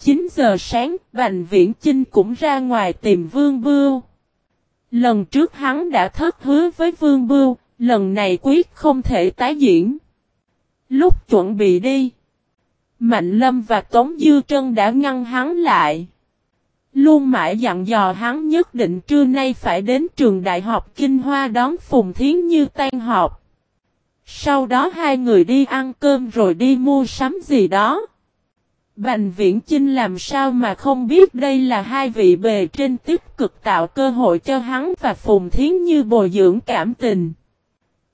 9 giờ sáng, Bành Viễn Chinh cũng ra ngoài tìm Vương Bưu. Lần trước hắn đã thất hứa với Vương Bưu, lần này quyết không thể tái diễn. Lúc chuẩn bị đi, Mạnh Lâm và Tống Dư Trân đã ngăn hắn lại. Luôn mãi dặn dò hắn nhất định trưa nay phải đến trường đại học Kinh Hoa đón Phùng Thiến Như tan họp. Sau đó hai người đi ăn cơm rồi đi mua sắm gì đó. Bành Viễn Chinh làm sao mà không biết đây là hai vị bề trên tích cực tạo cơ hội cho hắn và Phùng Thiến Như bồi dưỡng cảm tình.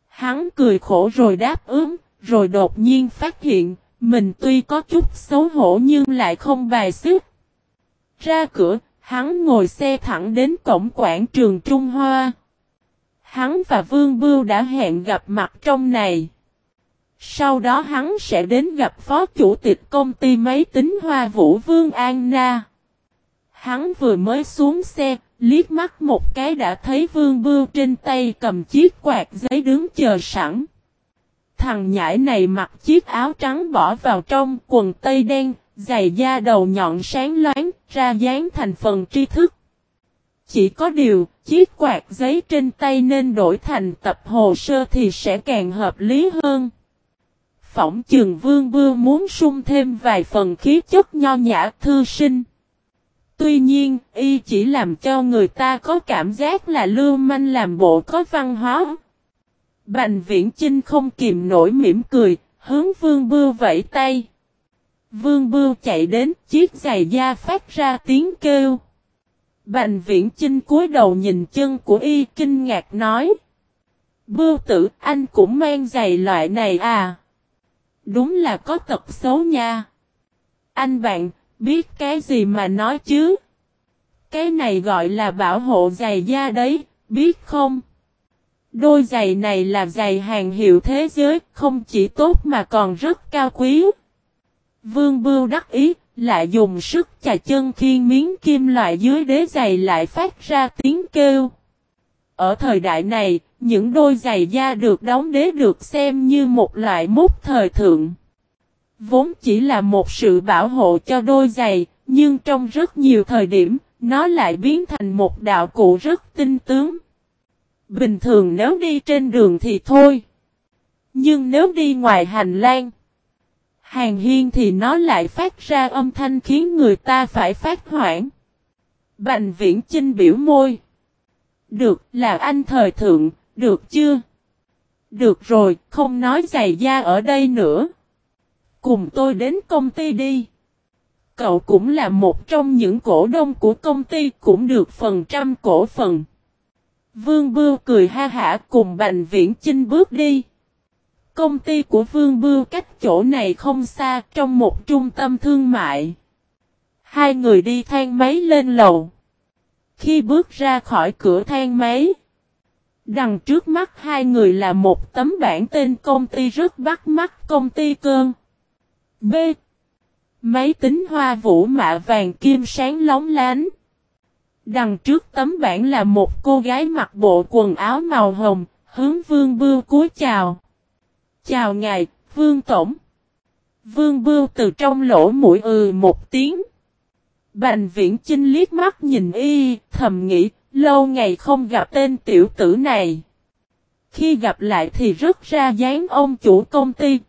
Hắn cười khổ rồi đáp ứng, rồi đột nhiên phát hiện, mình tuy có chút xấu hổ nhưng lại không bài sức. Ra cửa, hắn ngồi xe thẳng đến cổng quảng trường Trung Hoa. Hắn và Vương Bưu đã hẹn gặp mặt trong này. Sau đó hắn sẽ đến gặp phó chủ tịch công ty máy tính Hoa Vũ Vương An Na. Hắn vừa mới xuống xe, liếc mắt một cái đã thấy Vương Bưu trên tay cầm chiếc quạt giấy đứng chờ sẵn. Thằng nhãi này mặc chiếc áo trắng bỏ vào trong quần tây đen, giày da đầu nhọn sáng loáng, ra dáng thành phần tri thức. Chỉ có điều, chiếc quạt giấy trên tay nên đổi thành tập hồ sơ thì sẽ càng hợp lý hơn. Phỏng trường vương bưa muốn sung thêm vài phần khí chất nho nhã thư sinh. Tuy nhiên, y chỉ làm cho người ta có cảm giác là lưu manh làm bộ có văn hóa. Bành viễn Trinh không kìm nổi mỉm cười, hướng vương bưa vẫy tay. Vương bưu chạy đến, chiếc giày da phát ra tiếng kêu. Bành viễn Trinh cúi đầu nhìn chân của y kinh ngạc nói. Bưu tử, anh cũng mang giày loại này à? Đúng là có tật xấu nha. Anh bạn, biết cái gì mà nói chứ? Cái này gọi là bảo hộ giày da đấy, biết không? Đôi giày này là giày hàng hiệu thế giới, không chỉ tốt mà còn rất cao quý. Vương Bưu đắc ý, lại dùng sức chà chân khiên miếng kim loại dưới đế giày lại phát ra tiếng kêu. Ở thời đại này, những đôi giày da được đóng đế được xem như một loại mút thời thượng. Vốn chỉ là một sự bảo hộ cho đôi giày, nhưng trong rất nhiều thời điểm, nó lại biến thành một đạo cụ rất tinh tướng. Bình thường nếu đi trên đường thì thôi. Nhưng nếu đi ngoài hành lang, hàng hiên thì nó lại phát ra âm thanh khiến người ta phải phát hoảng. Bành viễn chinh biểu môi. Được là anh thời thượng, được chưa? Được rồi, không nói giày da ở đây nữa. Cùng tôi đến công ty đi. Cậu cũng là một trong những cổ đông của công ty cũng được phần trăm cổ phần. Vương Bưu cười ha hả cùng Bành Viễn Chinh bước đi. Công ty của Vương Bưu cách chỗ này không xa trong một trung tâm thương mại. Hai người đi thang máy lên lầu. Khi bước ra khỏi cửa thang máy, đằng trước mắt hai người là một tấm bản tên công ty rất bắt mắt công ty cơn. B. Máy tính hoa vũ mạ vàng kim sáng lóng lánh. Đằng trước tấm bản là một cô gái mặc bộ quần áo màu hồng, hướng vương bưu cúi chào. Chào ngài, Vương Tổng. Vương Bưu từ trong lỗ mũi ừ một tiếng. Bành viễn chinh liếc mắt nhìn y, thầm nghĩ, lâu ngày không gặp tên tiểu tử này. Khi gặp lại thì rất ra dáng ông chủ công ty.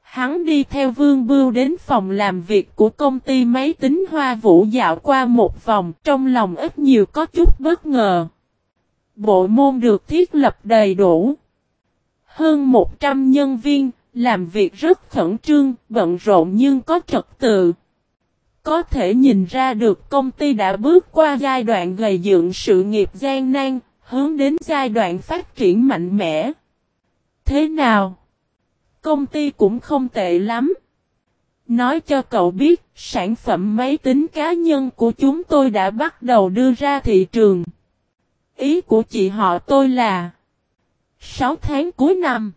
Hắn đi theo Vương Bưu đến phòng làm việc của công ty máy tính Hoa Vũ dạo qua một vòng, trong lòng ít nhiều có chút bất ngờ. Bộ môn được thiết lập đầy đủ. Hơn 100 nhân viên, làm việc rất khẩn trương, bận rộn nhưng có trật tự. Có thể nhìn ra được công ty đã bước qua giai đoạn gầy dựng sự nghiệp gian nan, hướng đến giai đoạn phát triển mạnh mẽ. Thế nào? Công ty cũng không tệ lắm. Nói cho cậu biết, sản phẩm máy tính cá nhân của chúng tôi đã bắt đầu đưa ra thị trường. Ý của chị họ tôi là 6 tháng cuối năm,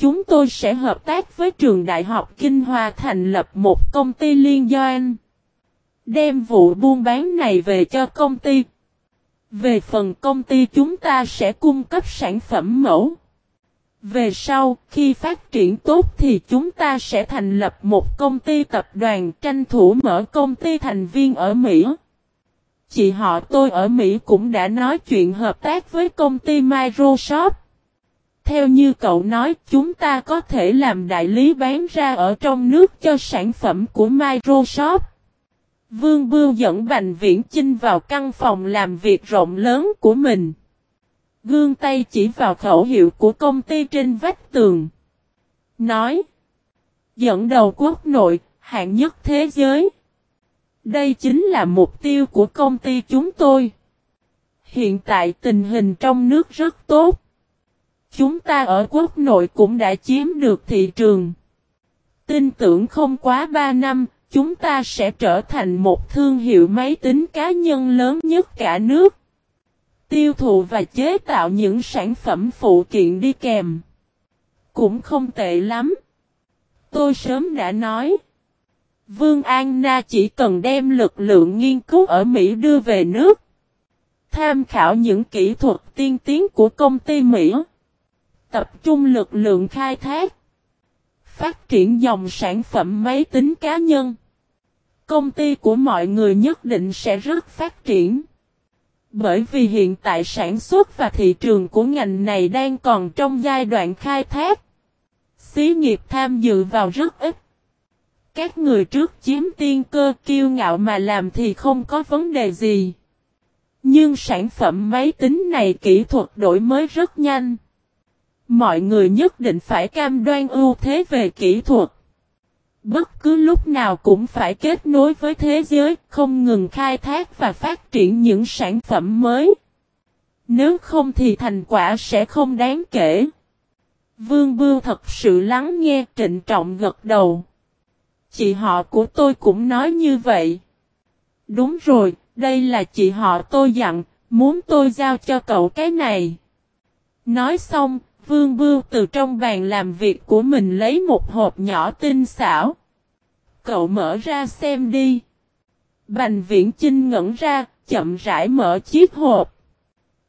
chúng tôi sẽ hợp tác với trường đại học Kinh Hoa thành lập một công ty liên doanh. Đem vụ buôn bán này về cho công ty. Về phần công ty chúng ta sẽ cung cấp sản phẩm mẫu. Về sau, khi phát triển tốt thì chúng ta sẽ thành lập một công ty tập đoàn tranh thủ mở công ty thành viên ở Mỹ. Chị họ tôi ở Mỹ cũng đã nói chuyện hợp tác với công ty Microsoft. Theo như cậu nói, chúng ta có thể làm đại lý bán ra ở trong nước cho sản phẩm của Microsoft. Vương Bưu dẫn Bành Viễn Chinh vào căn phòng làm việc rộng lớn của mình. Gương tay chỉ vào khẩu hiệu của công ty trên vách tường. Nói. Dẫn đầu quốc nội, hạng nhất thế giới. Đây chính là mục tiêu của công ty chúng tôi. Hiện tại tình hình trong nước rất tốt. Chúng ta ở quốc nội cũng đã chiếm được thị trường. Tin tưởng không quá 3 năm, chúng ta sẽ trở thành một thương hiệu máy tính cá nhân lớn nhất cả nước. Tiêu thụ và chế tạo những sản phẩm phụ kiện đi kèm. Cũng không tệ lắm. Tôi sớm đã nói. Vương An Na chỉ cần đem lực lượng nghiên cứu ở Mỹ đưa về nước. Tham khảo những kỹ thuật tiên tiến của công ty Mỹ. Tập trung lực lượng khai thác. Phát triển dòng sản phẩm máy tính cá nhân. Công ty của mọi người nhất định sẽ rất phát triển. Bởi vì hiện tại sản xuất và thị trường của ngành này đang còn trong giai đoạn khai thác. Xí nghiệp tham dự vào rất ít. Các người trước chiếm tiên cơ kiêu ngạo mà làm thì không có vấn đề gì. Nhưng sản phẩm máy tính này kỹ thuật đổi mới rất nhanh. Mọi người nhất định phải cam đoan ưu thế về kỹ thuật. Bất cứ lúc nào cũng phải kết nối với thế giới, không ngừng khai thác và phát triển những sản phẩm mới. Nếu không thì thành quả sẽ không đáng kể. Vương Bưu thật sự lắng nghe trịnh trọng gật đầu. Chị họ của tôi cũng nói như vậy. Đúng rồi, đây là chị họ tôi dặn, muốn tôi giao cho cậu cái này. Nói xong, Vương Bưu từ trong bàn làm việc của mình lấy một hộp nhỏ tinh xảo. Cậu mở ra xem đi. Bành viễn Trinh ngẩn ra, chậm rãi mở chiếc hộp.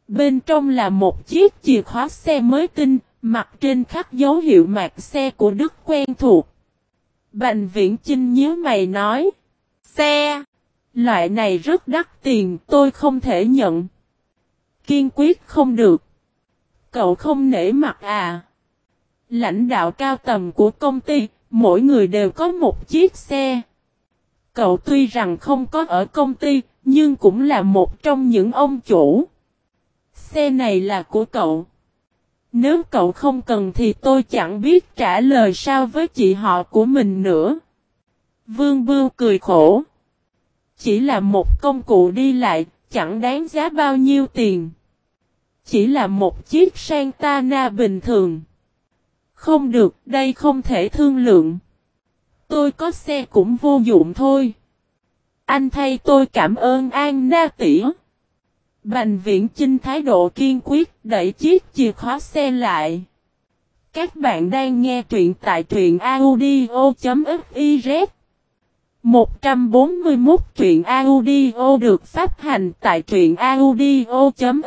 Bên trong là một chiếc chìa khóa xe mới tinh, mặt trên khắc dấu hiệu mạc xe của Đức quen thuộc. Bành viễn Trinh nhớ mày nói. Xe! Loại này rất đắt tiền, tôi không thể nhận. Kiên quyết không được. Cậu không nể mặt à? Lãnh đạo cao tầm của công ty, mỗi người đều có một chiếc xe. Cậu tuy rằng không có ở công ty, nhưng cũng là một trong những ông chủ. Xe này là của cậu. Nếu cậu không cần thì tôi chẳng biết trả lời sao với chị họ của mình nữa. Vương Bưu cười khổ. Chỉ là một công cụ đi lại, chẳng đáng giá bao nhiêu tiền. Chỉ là một chiếc Santana bình thường. Không được, đây không thể thương lượng. Tôi có xe cũng vô dụng thôi. Anh thay tôi cảm ơn An Na tỉ. Bành viễn Trinh thái độ kiên quyết đẩy chiếc chìa khóa xe lại. Các bạn đang nghe truyện tại truyện audio.fiz 141 truyện audio được phát hành tại truyện audio.fiz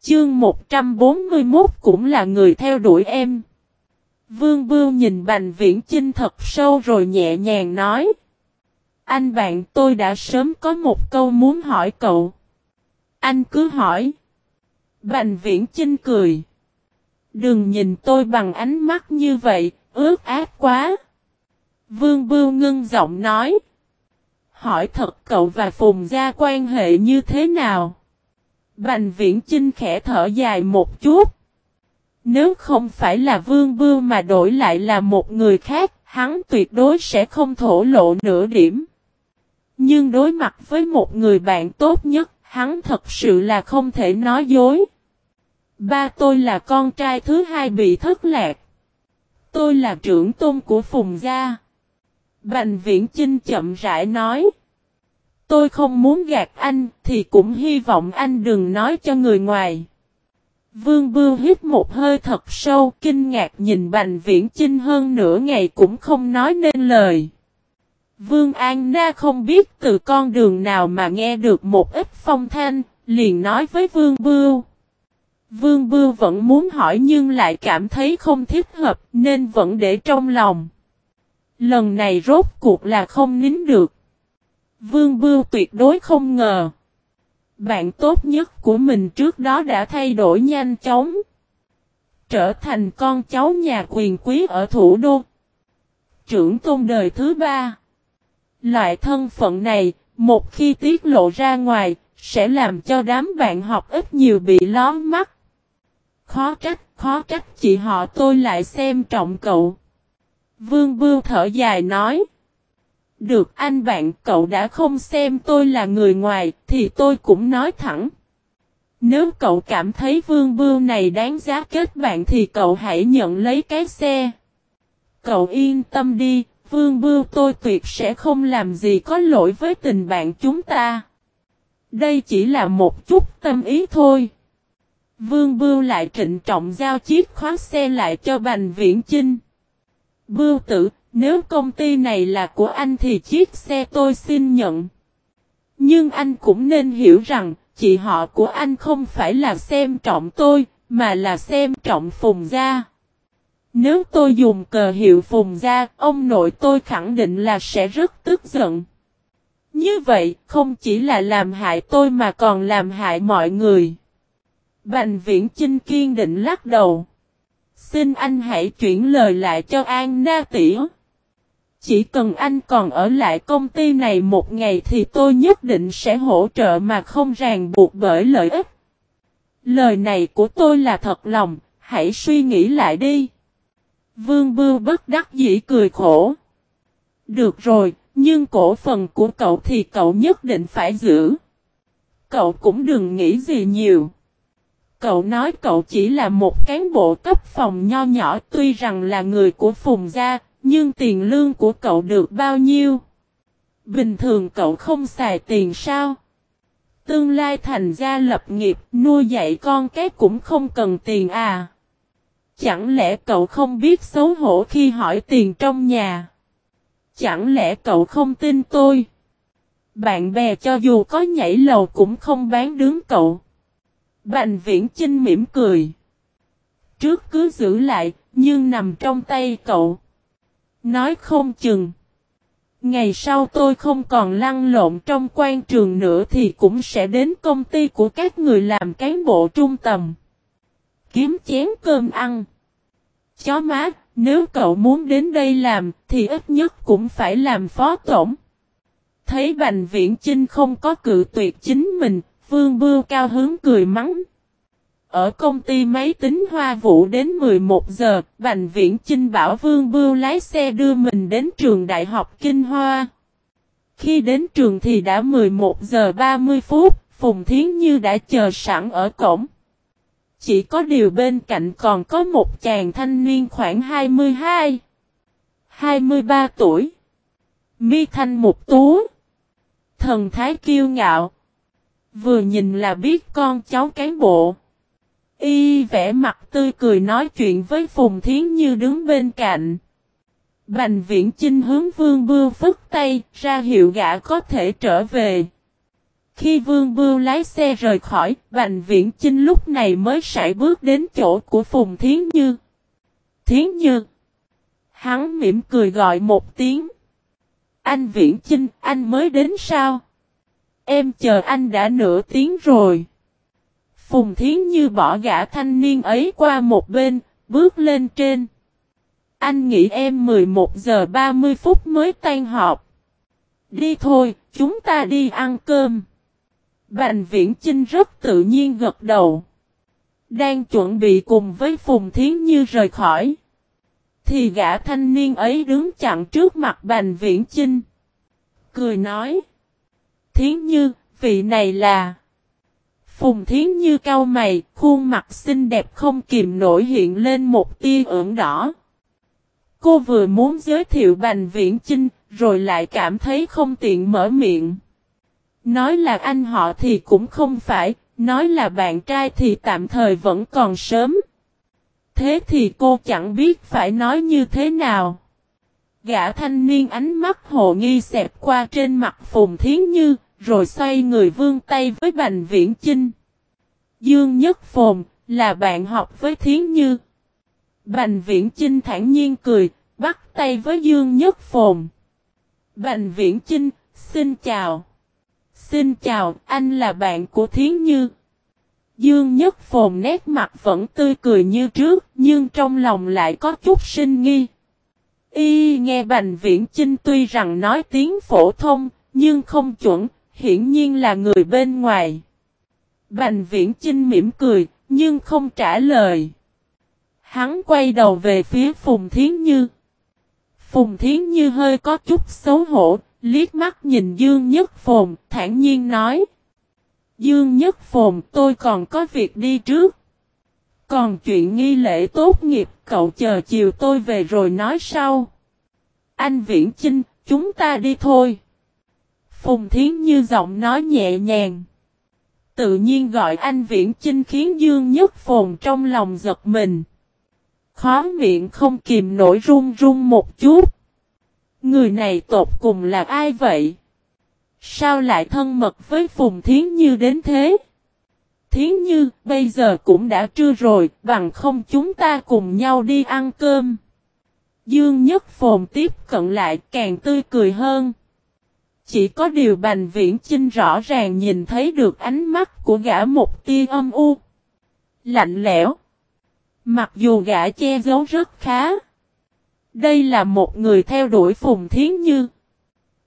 Chương 141 cũng là người theo đuổi em. Vương Bưu nhìn Bành Viễn Chinh thật sâu rồi nhẹ nhàng nói. Anh bạn tôi đã sớm có một câu muốn hỏi cậu. Anh cứ hỏi. Bành Viễn Chinh cười. Đừng nhìn tôi bằng ánh mắt như vậy, ước ác quá. Vương Bưu ngưng giọng nói. Hỏi thật cậu và Phùng Gia quan hệ như thế nào? Bành viễn Trinh khẽ thở dài một chút. Nếu không phải là vương bưu mà đổi lại là một người khác, hắn tuyệt đối sẽ không thổ lộ nửa điểm. Nhưng đối mặt với một người bạn tốt nhất, hắn thật sự là không thể nói dối. Ba tôi là con trai thứ hai bị thất lạc. Tôi là trưởng tôn của Phùng Gia. Bành viễn Trinh chậm rãi nói. Tôi không muốn gạt anh, thì cũng hy vọng anh đừng nói cho người ngoài. Vương Bưu hít một hơi thật sâu, kinh ngạc nhìn Bành Viễn Chinh hơn nửa ngày cũng không nói nên lời. Vương An Na không biết từ con đường nào mà nghe được một ít phong thanh, liền nói với Vương Bưu. Vương Bưu vẫn muốn hỏi nhưng lại cảm thấy không thích hợp nên vẫn để trong lòng. Lần này rốt cuộc là không nín được. Vương Bưu tuyệt đối không ngờ. Bạn tốt nhất của mình trước đó đã thay đổi nhanh chóng. Trở thành con cháu nhà quyền quý ở thủ đô. Trưởng tôn đời thứ ba. Loại thân phận này, một khi tiết lộ ra ngoài, sẽ làm cho đám bạn học ít nhiều bị ló mắt. Khó trách, khó trách chị họ tôi lại xem trọng cậu. Vương Bưu thở dài nói. Được anh bạn cậu đã không xem tôi là người ngoài thì tôi cũng nói thẳng. Nếu cậu cảm thấy vương bưu này đáng giá kết bạn thì cậu hãy nhận lấy cái xe. Cậu yên tâm đi, vương bưu tôi tuyệt sẽ không làm gì có lỗi với tình bạn chúng ta. Đây chỉ là một chút tâm ý thôi. Vương bưu lại trịnh trọng giao chiếc khóa xe lại cho Bành Viễn Chinh. Bưu tử, nếu công ty này là của anh thì chiếc xe tôi xin nhận. Nhưng anh cũng nên hiểu rằng, chị họ của anh không phải là xem trọng tôi, mà là xem trọng Phùng Gia. Nếu tôi dùng cờ hiệu Phùng Gia, ông nội tôi khẳng định là sẽ rất tức giận. Như vậy, không chỉ là làm hại tôi mà còn làm hại mọi người. Bành viễn trinh kiên định lắc đầu. Xin anh hãy chuyển lời lại cho An Na Tỉa. Chỉ cần anh còn ở lại công ty này một ngày thì tôi nhất định sẽ hỗ trợ mà không ràng buộc bởi lợi ích. Lời này của tôi là thật lòng, hãy suy nghĩ lại đi. Vương Bưu bất đắc dĩ cười khổ. Được rồi, nhưng cổ phần của cậu thì cậu nhất định phải giữ. Cậu cũng đừng nghĩ gì nhiều. Cậu nói cậu chỉ là một cán bộ cấp phòng nho nhỏ tuy rằng là người của Phùng Gia, nhưng tiền lương của cậu được bao nhiêu? Bình thường cậu không xài tiền sao? Tương lai thành gia lập nghiệp, nuôi dạy con cái cũng không cần tiền à? Chẳng lẽ cậu không biết xấu hổ khi hỏi tiền trong nhà? Chẳng lẽ cậu không tin tôi? Bạn bè cho dù có nhảy lầu cũng không bán đứng cậu. Bành viễn Trinh mỉm cười. Trước cứ giữ lại, nhưng nằm trong tay cậu. Nói không chừng. Ngày sau tôi không còn lăn lộn trong quan trường nữa thì cũng sẽ đến công ty của các người làm cán bộ trung tầm. Kiếm chén cơm ăn. Chó má, nếu cậu muốn đến đây làm thì ít nhất cũng phải làm phó tổng. Thấy Bành Viễn Chinh không có cự tuyệt chính mình, Vương Bưu cao hướng cười mắng. Ở công ty máy tính Hoa Vũ đến 11 giờ, Bành Viễn Chinh bảo Vương Bưu lái xe đưa mình đến trường Đại học Kinh Hoa. Khi đến trường thì đã 11 giờ 30 phút, Phùng Thiến Như đã chờ sẵn ở cổng. Chỉ có điều bên cạnh còn có một chàng thanh niên khoảng 22, 23 tuổi. Mi thanh Mục tú. Thần thái kiêu ngạo. Vừa nhìn là biết con cháu cán bộ. Y vẽ mặt tươi cười nói chuyện với Phùng Thiến Như đứng bên cạnh. Bành viễn chinh hướng vương bưu phức tay, ra hiệu gã có thể trở về. Khi vương bưu lái xe rời khỏi, bành viễn chinh lúc này mới sải bước đến chỗ của Phùng Thiến Như. Thiến Như. Hắn mỉm cười gọi một tiếng. Anh viễn chinh, anh mới đến sao? Em chờ anh đã nửa tiếng rồi. Phùng Thiến Như bỏ gã thanh niên ấy qua một bên, bước lên trên. Anh nghĩ em 11 giờ 30 phút mới tan họp. Đi thôi, chúng ta đi ăn cơm. Bành Viễn Chinh rất tự nhiên gật đầu. Đang chuẩn bị cùng với Phùng Thiến Như rời khỏi. Thì gã thanh niên ấy đứng chặn trước mặt Bành Viễn Chinh. Cười nói. Thiến Như, vị này là... Phùng Thiến Như cau mày, khuôn mặt xinh đẹp không kìm nổi hiện lên một tia ửng đỏ. Cô vừa muốn giới thiệu Bành Viễn Chinh, rồi lại cảm thấy không tiện mở miệng. Nói là anh họ thì cũng không phải, nói là bạn trai thì tạm thời vẫn còn sớm. Thế thì cô chẳng biết phải nói như thế nào. Gã thanh niên ánh mắt hồ nghi xẹp qua trên mặt Phùng Thiến Như, rồi xoay người vương tay với Bành Viễn Chinh. Dương Nhất Phồn, là bạn học với Thiến Như. Bành Viễn Chinh thản nhiên cười, bắt tay với Dương Nhất Phồn. Bành Viễn Chinh, xin chào. Xin chào, anh là bạn của Thiến Như. Dương Nhất Phồn nét mặt vẫn tươi cười như trước, nhưng trong lòng lại có chút sinh nghi. Y nghe Bành Viễn Chinh tuy rằng nói tiếng phổ thông, nhưng không chuẩn, hiển nhiên là người bên ngoài. Bành Viễn Chinh mỉm cười, nhưng không trả lời. Hắn quay đầu về phía Phùng Thiến Như. Phùng Thiến Như hơi có chút xấu hổ, liếc mắt nhìn Dương Nhất Phồn, thản nhiên nói. Dương Nhất Phồn tôi còn có việc đi trước. Còn chuyện nghi lễ tốt nghiệp cậu chờ chiều tôi về rồi nói sau. Anh Viễn Chinh, chúng ta đi thôi. Phùng Thiến Như giọng nói nhẹ nhàng. Tự nhiên gọi anh Viễn Chinh khiến Dương Nhất Phồn trong lòng giật mình. Khó miệng không kìm nổi run run một chút. Người này tột cùng là ai vậy? Sao lại thân mật với Phùng Thiến Như đến thế? Thiến Như, bây giờ cũng đã trưa rồi, bằng không chúng ta cùng nhau đi ăn cơm. Dương Nhất Phồn tiếp cận lại càng tươi cười hơn. Chỉ có điều Bành Viễn Chinh rõ ràng nhìn thấy được ánh mắt của gã một tia âm u. Lạnh lẽo. Mặc dù gã che giấu rất khá. Đây là một người theo đuổi Phùng Thiến Như.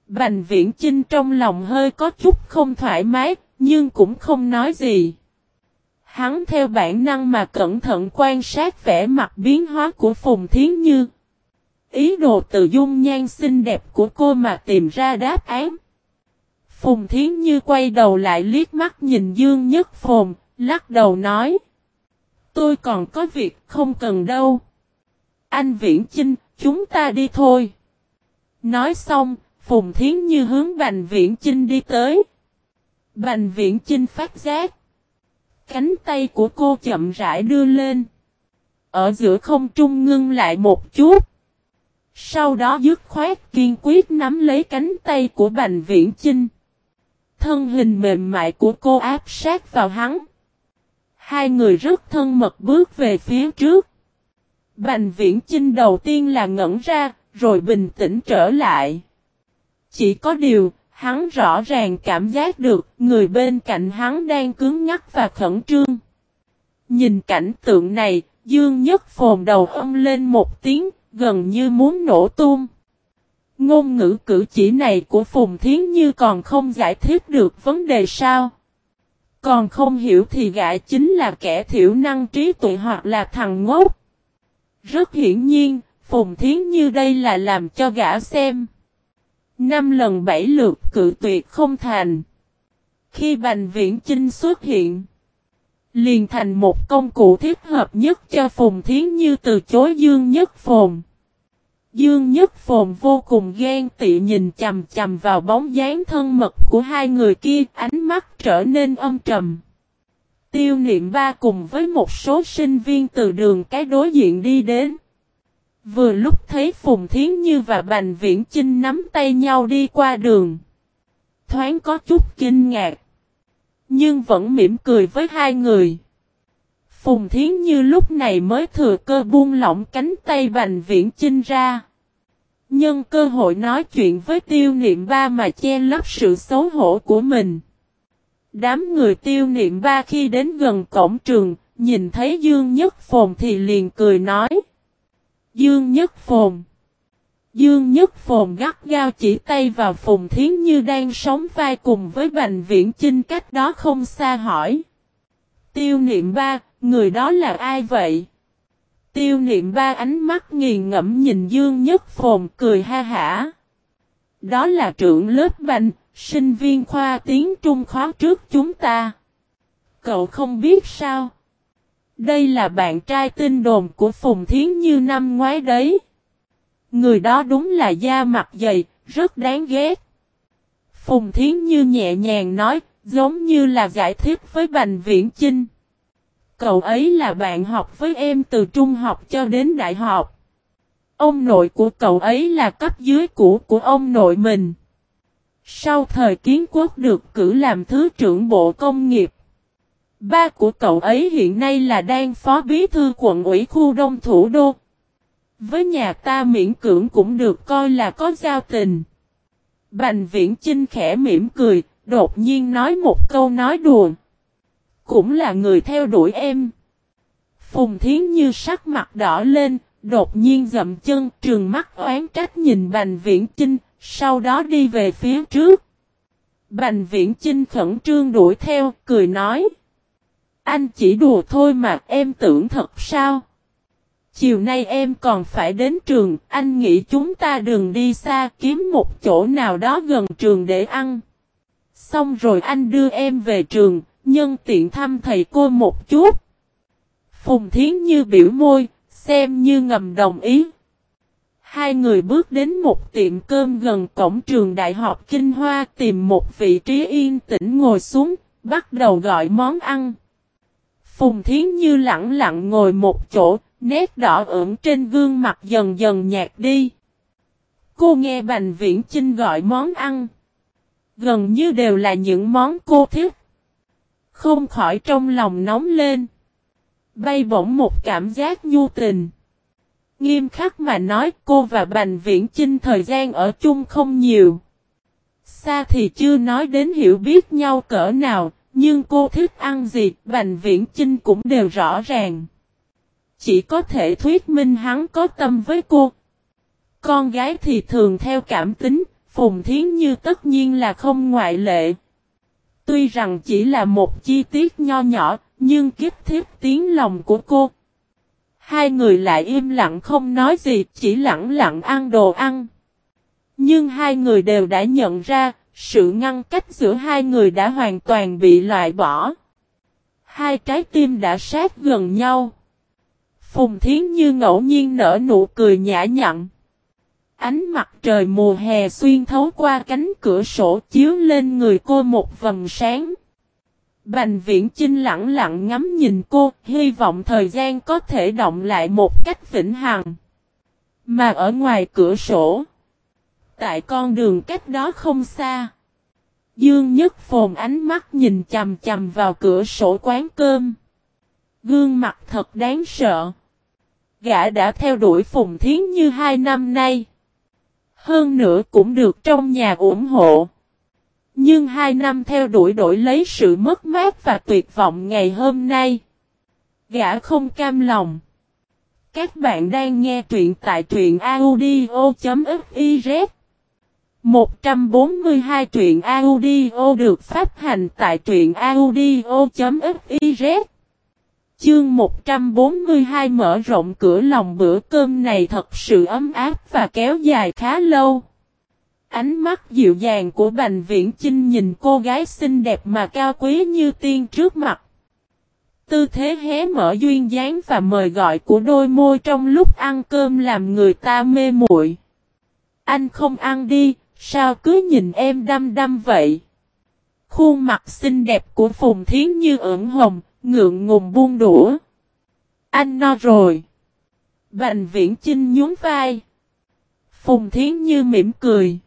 Bành Viễn Chinh trong lòng hơi có chút không thoải mái, nhưng cũng không nói gì. Hắn theo bản năng mà cẩn thận quan sát vẻ mặt biến hóa của Phùng Thiến Như. Ý đồ từ dung nhan xinh đẹp của cô mà tìm ra đáp án. Phùng Thiến Như quay đầu lại liếc mắt nhìn Dương Nhất Phồn, lắc đầu nói. Tôi còn có việc không cần đâu. Anh Viễn Chinh, chúng ta đi thôi. Nói xong, Phùng Thiến Như hướng Bành Viễn Chinh đi tới. Bành Viễn Chinh phát giác. Cánh tay của cô chậm rãi đưa lên. Ở giữa không trung ngưng lại một chút. Sau đó dứt khoát kiên quyết nắm lấy cánh tay của Bành Viễn Chinh. Thân hình mềm mại của cô áp sát vào hắn. Hai người rất thân mật bước về phía trước. Bành Viễn Chinh đầu tiên là ngẩn ra, rồi bình tĩnh trở lại. Chỉ có điều, hắn rõ ràng cảm giác được người bên cạnh hắn đang cứng ngắc và khẩn trương. Nhìn cảnh tượng này, Dương Nhất phồn đầu âm lên một tiếng, gần như muốn nổ tung. Ngôn ngữ cử chỉ này của Phùng Thiến Như còn không giải thích được vấn đề sao. Còn không hiểu thì gã chính là kẻ thiểu năng trí tuệ hoặc là thằng ngốc. Rất hiển nhiên, Phùng Thiến Như đây là làm cho gã xem. Năm lần bảy lượt cự tuyệt không thành. Khi Bành Viễn Chinh xuất hiện, liền thành một công cụ thiết hợp nhất cho Phùng Thiến Như từ chối Dương Nhất Phồn. Dương Nhất Phồn vô cùng ghen tị nhìn chầm chầm vào bóng dáng thân mật của hai người kia, ánh mắt trở nên âm trầm. Tiêu niệm ba cùng với một số sinh viên từ đường cái đối diện đi đến. Vừa lúc thấy Phùng Thiến Như và Bành Viễn Chinh nắm tay nhau đi qua đường. Thoáng có chút kinh ngạc. Nhưng vẫn mỉm cười với hai người. Phùng Thiến Như lúc này mới thừa cơ buông lỏng cánh tay Bành Viễn Chinh ra. Nhân cơ hội nói chuyện với tiêu niệm ba mà che lấp sự xấu hổ của mình. Đám người tiêu niệm ba khi đến gần cổng trường, nhìn thấy Dương Nhất Phồn thì liền cười nói. Dương Nhất Phồn Dương Nhất Phồn gắt gao chỉ tay vào Phùng Thiến Như đang sống vai cùng với Bành Viễn Chinh cách đó không xa hỏi. Tiêu niệm ba, người đó là ai vậy? Tiêu niệm ba ánh mắt nghiền ngẫm nhìn Dương Nhất Phồn cười ha hả. Đó là trưởng lớp bành, sinh viên khoa tiếng Trung khóa trước chúng ta. Cậu không biết sao? Đây là bạn trai tin đồn của Phùng Thiến Như năm ngoái đấy. Người đó đúng là da mặt dày, rất đáng ghét. Phùng Thiến Như nhẹ nhàng nói, giống như là giải thích với Bành Viễn Chinh. Cậu ấy là bạn học với em từ trung học cho đến đại học. Ông nội của cậu ấy là cấp dưới cũ của ông nội mình. Sau thời kiến quốc được cử làm thứ trưởng bộ công nghiệp. Ba của cậu ấy hiện nay là đang phó bí thư quận ủy khu đông thủ đô. Với nhà ta miễn cưỡng cũng được coi là có giao tình. Bành viễn Chinh khẽ mỉm cười, đột nhiên nói một câu nói đùa. Cũng là người theo đuổi em. Phùng Thiến Như sắc mặt đỏ lên, đột nhiên dậm chân trường mắt oán trách nhìn Bành Viễn Chinh, sau đó đi về phía trước. Bành Viễn Chinh khẩn trương đuổi theo, cười nói. Anh chỉ đùa thôi mà em tưởng thật sao? Chiều nay em còn phải đến trường, anh nghĩ chúng ta đừng đi xa kiếm một chỗ nào đó gần trường để ăn. Xong rồi anh đưa em về trường, nhân tiện thăm thầy cô một chút. Phùng Thiến Như biểu môi, xem như ngầm đồng ý. Hai người bước đến một tiệm cơm gần cổng trường Đại học Kinh Hoa tìm một vị trí yên tĩnh ngồi xuống, bắt đầu gọi món ăn. Phùng Thiến Như lặng lặng ngồi một chỗ, nét đỏ ửng trên gương mặt dần dần nhạt đi. Cô nghe Bành Viễn Chinh gọi món ăn. Gần như đều là những món cô thích. Không khỏi trong lòng nóng lên. Bay bổng một cảm giác nhu tình. Nghiêm khắc mà nói cô và Bành Viễn Chinh thời gian ở chung không nhiều. Xa thì chưa nói đến hiểu biết nhau cỡ nào, nhưng cô thích ăn gì, Bành Viễn Chinh cũng đều rõ ràng. Chỉ có thể thuyết minh hắn có tâm với cô. Con gái thì thường theo cảm tính, Phùng Thiến Như tất nhiên là không ngoại lệ. Tuy rằng chỉ là một chi tiết nho nhỏ, nhưng kiếp thiết tiếng lòng của cô. Hai người lại im lặng không nói gì, chỉ lặng lặng ăn đồ ăn. Nhưng hai người đều đã nhận ra, sự ngăn cách giữa hai người đã hoàn toàn bị loại bỏ. Hai trái tim đã sát gần nhau. Phùng Thiến Như ngẫu nhiên nở nụ cười nhã nhặn. Ánh mặt trời mùa hè xuyên thấu qua cánh cửa sổ chiếu lên người cô một vầng sáng. Bành viễn Chinh lặng lặng ngắm nhìn cô, hy vọng thời gian có thể động lại một cách vĩnh hằng. Mà ở ngoài cửa sổ, tại con đường cách đó không xa, Dương Nhất Phồn ánh mắt nhìn chầm chầm vào cửa sổ quán cơm. Gương mặt thật đáng sợ. Gã đã theo đuổi Phùng Thiến như hai năm nay. Hơn nữa cũng được trong nhà ủng hộ. Nhưng hai năm theo đuổi đổi lấy sự mất mát và tuyệt vọng ngày hôm nay. Gã không cam lòng. Các bạn đang nghe truyện tại truyện audio.fif 142 truyện audio được phát hành tại truyện audio.fiz Chương 142 mở rộng cửa lòng bữa cơm này thật sự ấm áp và kéo dài khá lâu. Ánh mắt dịu dàng của Bành Viễn Chinh nhìn cô gái xinh đẹp mà cao quý như tiên trước mặt. Tư thế hé mở duyên dáng và mời gọi của đôi môi trong lúc ăn cơm làm người ta mê muội. Anh không ăn đi, sao cứ nhìn em đăm đăm vậy? Khuôn mặt xinh đẹp của Phùng Thiến Như ửng hồng, ngượng ngùng buông đũa. Anh no rồi. Bành viễn Chinh nhún vai. Phùng Thiến Như mỉm cười.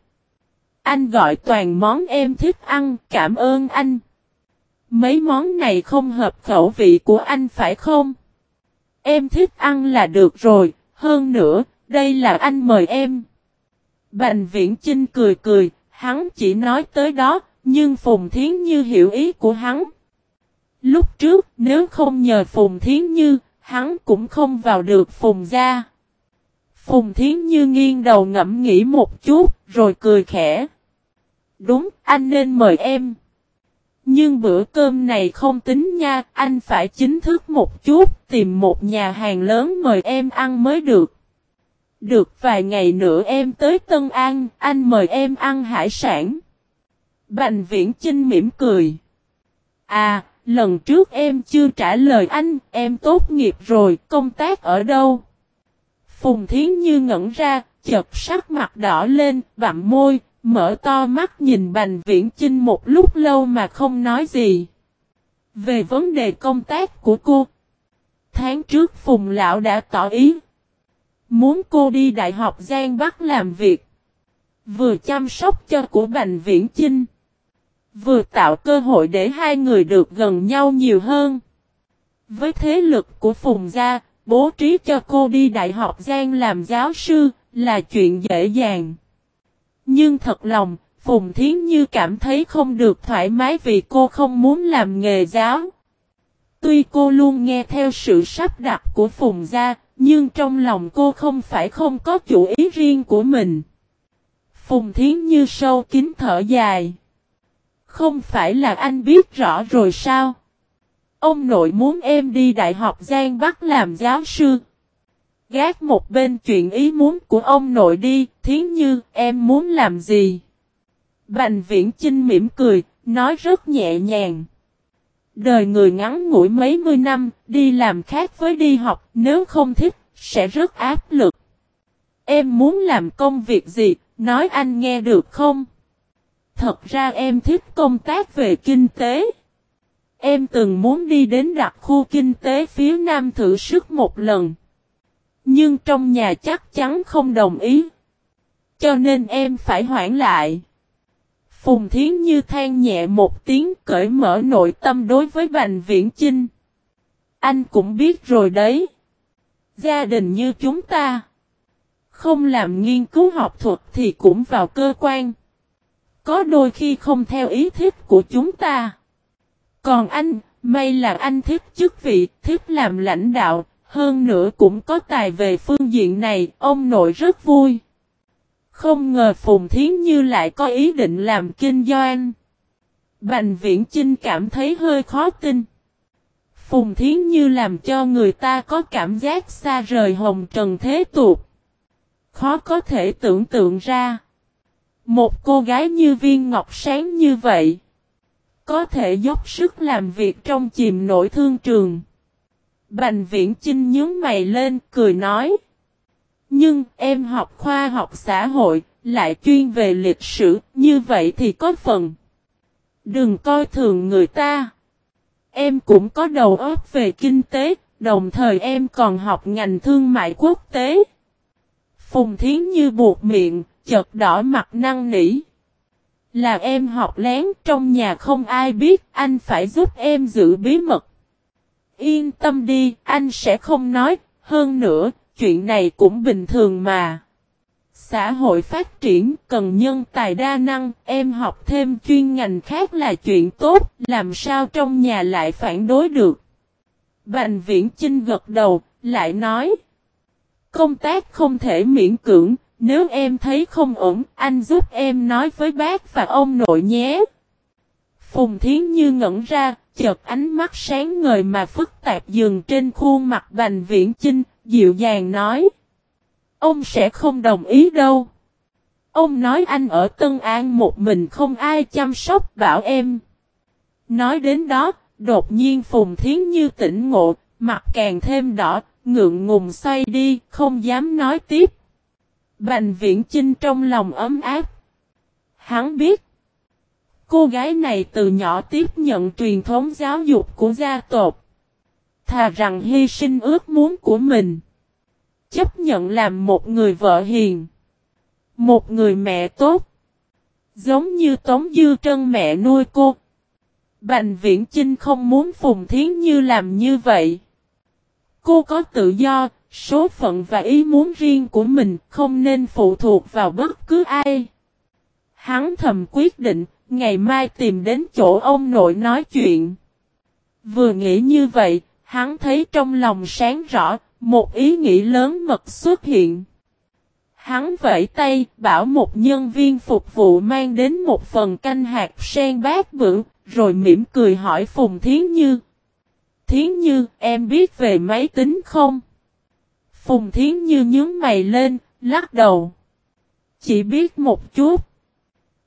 Anh gọi toàn món em thích ăn, cảm ơn anh. Mấy món này không hợp khẩu vị của anh phải không? Em thích ăn là được rồi, hơn nữa, đây là anh mời em. Bành viễn trinh cười cười, hắn chỉ nói tới đó, nhưng Phùng Thiến Như hiểu ý của hắn. Lúc trước, nếu không nhờ Phùng Thiến Như, hắn cũng không vào được Phùng gia. Phùng Thiến Như nghiêng đầu ngẫm nghĩ một chút, rồi cười khẽ. Đúng, anh nên mời em. Nhưng bữa cơm này không tính nha, anh phải chính thức một chút, tìm một nhà hàng lớn mời em ăn mới được. Được vài ngày nữa em tới Tân An, anh mời em ăn hải sản. Bành viễn Chinh mỉm cười. À, lần trước em chưa trả lời anh, em tốt nghiệp rồi, công tác ở đâu? Phùng Thiến Như ngẩn ra, chợt sắc mặt đỏ lên, vặn môi, mở to mắt nhìn Bành Viễn Chinh một lúc lâu mà không nói gì. Về vấn đề công tác của cô, tháng trước Phùng Lão đã tỏ ý. Muốn cô đi Đại học Giang Bắc làm việc. Vừa chăm sóc cho của Bành Viễn Chinh. Vừa tạo cơ hội để hai người được gần nhau nhiều hơn. Với thế lực của Phùng Gia, bố trí cho cô đi Đại học Giang làm giáo sư là chuyện dễ dàng. Nhưng thật lòng, Phùng Thiến Như cảm thấy không được thoải mái vì cô không muốn làm nghề giáo. Tuy cô luôn nghe theo sự sắp đặt của Phùng Gia, nhưng trong lòng cô không phải không có chủ ý riêng của mình. Phùng Thiến Như sâu kín thở dài. Không phải là anh biết rõ rồi sao? Ông nội muốn em đi Đại học Giang Bắc làm giáo sư. Gác một bên chuyện ý muốn của ông nội đi, Thiến Như, em muốn làm gì? Bành viễn Chinh mỉm cười, nói rất nhẹ nhàng. Đời người ngắn ngủi mấy mươi năm, đi làm khác với đi học, nếu không thích, sẽ rất áp lực. Em muốn làm công việc gì, nói anh nghe được không? Thật ra em thích công tác về kinh tế. Em từng muốn đi đến đặc khu kinh tế phía Nam thử sức một lần. Nhưng trong nhà chắc chắn không đồng ý. Cho nên em phải hoãn lại. Phùng Thiến Như than nhẹ một tiếng cởi mở nội tâm đối với Bành Viễn Chinh. Anh cũng biết rồi đấy. Gia đình như chúng ta. Không làm nghiên cứu học thuật thì cũng vào cơ quan. Có đôi khi không theo ý thích của chúng ta. Còn anh, may là anh thích chức vị, thích làm lãnh đạo, hơn nữa cũng có tài về phương diện này, ông nội rất vui. Không ngờ Phùng Thiến Như lại có ý định làm kinh doanh. Bành Viễn Chinh cảm thấy hơi khó tin. Phùng Thiến Như làm cho người ta có cảm giác xa rời hồng trần thế tục. Khó có thể tưởng tượng ra. Một cô gái như viên ngọc sáng như vậy. Có thể dốc sức làm việc trong chìm nổi thương trường. Bành viễn Chinh nhướng mày lên, cười nói. Nhưng em học khoa học xã hội, lại chuyên về lịch sử, như vậy thì có phần. Đừng coi thường người ta. Em cũng có đầu óc về kinh tế, đồng thời em còn học ngành thương mại quốc tế. Phùng Thiến Như buộc miệng, chợt đỏ mặt năng nỉ. Là em học lén trong nhà không ai biết, anh phải giúp em giữ bí mật. Yên tâm đi, anh sẽ không nói, hơn nữa, chuyện này cũng bình thường mà. Xã hội phát triển cần nhân tài đa năng, em học thêm chuyên ngành khác là chuyện tốt, làm sao trong nhà lại phản đối được. Bành viễn Chinh gật đầu, lại nói. Công tác không thể miễn cưỡng, nếu em thấy không ổn, anh giúp em nói với bác và ông nội nhé. Phùng Thiến Như ngẩn ra, chợt ánh mắt sáng ngời mà phức tạp dừng trên khuôn mặt Bành Viễn Chinh, dịu dàng nói. Ông sẽ không đồng ý đâu. Ông nói anh ở Tân An một mình không ai chăm sóc bảo em. Nói đến đó, đột nhiên Phùng Thiến Như tỉnh ngộ, mặt càng thêm đỏ, ngượng ngùng xoay đi, không dám nói tiếp. Bành viễn Trinh trong lòng ấm áp. Hắn biết. Cô gái này từ nhỏ tiếp nhận truyền thống giáo dục của gia tộc. Thà rằng hy sinh ước muốn của mình. Chấp nhận làm một người vợ hiền. Một người mẹ tốt. Giống như Tống Dư Trân mẹ nuôi cô. Bành Viễn Chinh không muốn Phùng Thiến Như làm như vậy. Cô có tự do, số phận và ý muốn riêng của mình không nên phụ thuộc vào bất cứ ai. Hắn thầm quyết định, ngày mai tìm đến chỗ ông nội nói chuyện. Vừa nghĩ như vậy, hắn thấy trong lòng sáng rõ, một ý nghĩ lớn mật xuất hiện. Hắn vẫy tay, bảo một nhân viên phục vụ mang đến một phần canh hạt sen bát bự, rồi mỉm cười hỏi Phùng Thiến Như. Thiến Như, em biết về máy tính không? Phùng Thiến Như nhướng mày lên, lắc đầu. Chỉ biết một chút.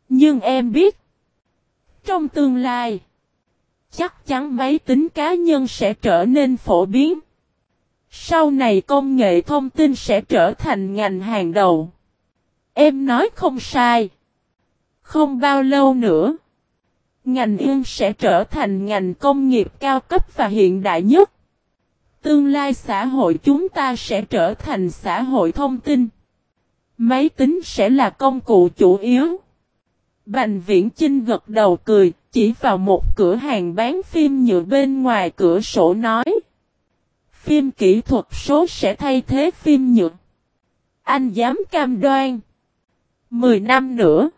Nhưng em biết. Trong tương lai, chắc chắn máy tính cá nhân sẽ trở nên phổ biến. Sau này công nghệ thông tin sẽ trở thành ngành hàng đầu. Em nói không sai. Không bao lâu nữa, ngành yên sẽ trở thành ngành công nghiệp cao cấp và hiện đại nhất. Tương lai xã hội chúng ta sẽ trở thành xã hội thông tin. Máy tính sẽ là công cụ chủ yếu. Bành viễn Chinh gật đầu cười, chỉ vào một cửa hàng bán phim nhựa bên ngoài cửa sổ nói. Phim kỹ thuật số sẽ thay thế phim nhựa. Anh dám cam đoan. Mười năm nữa.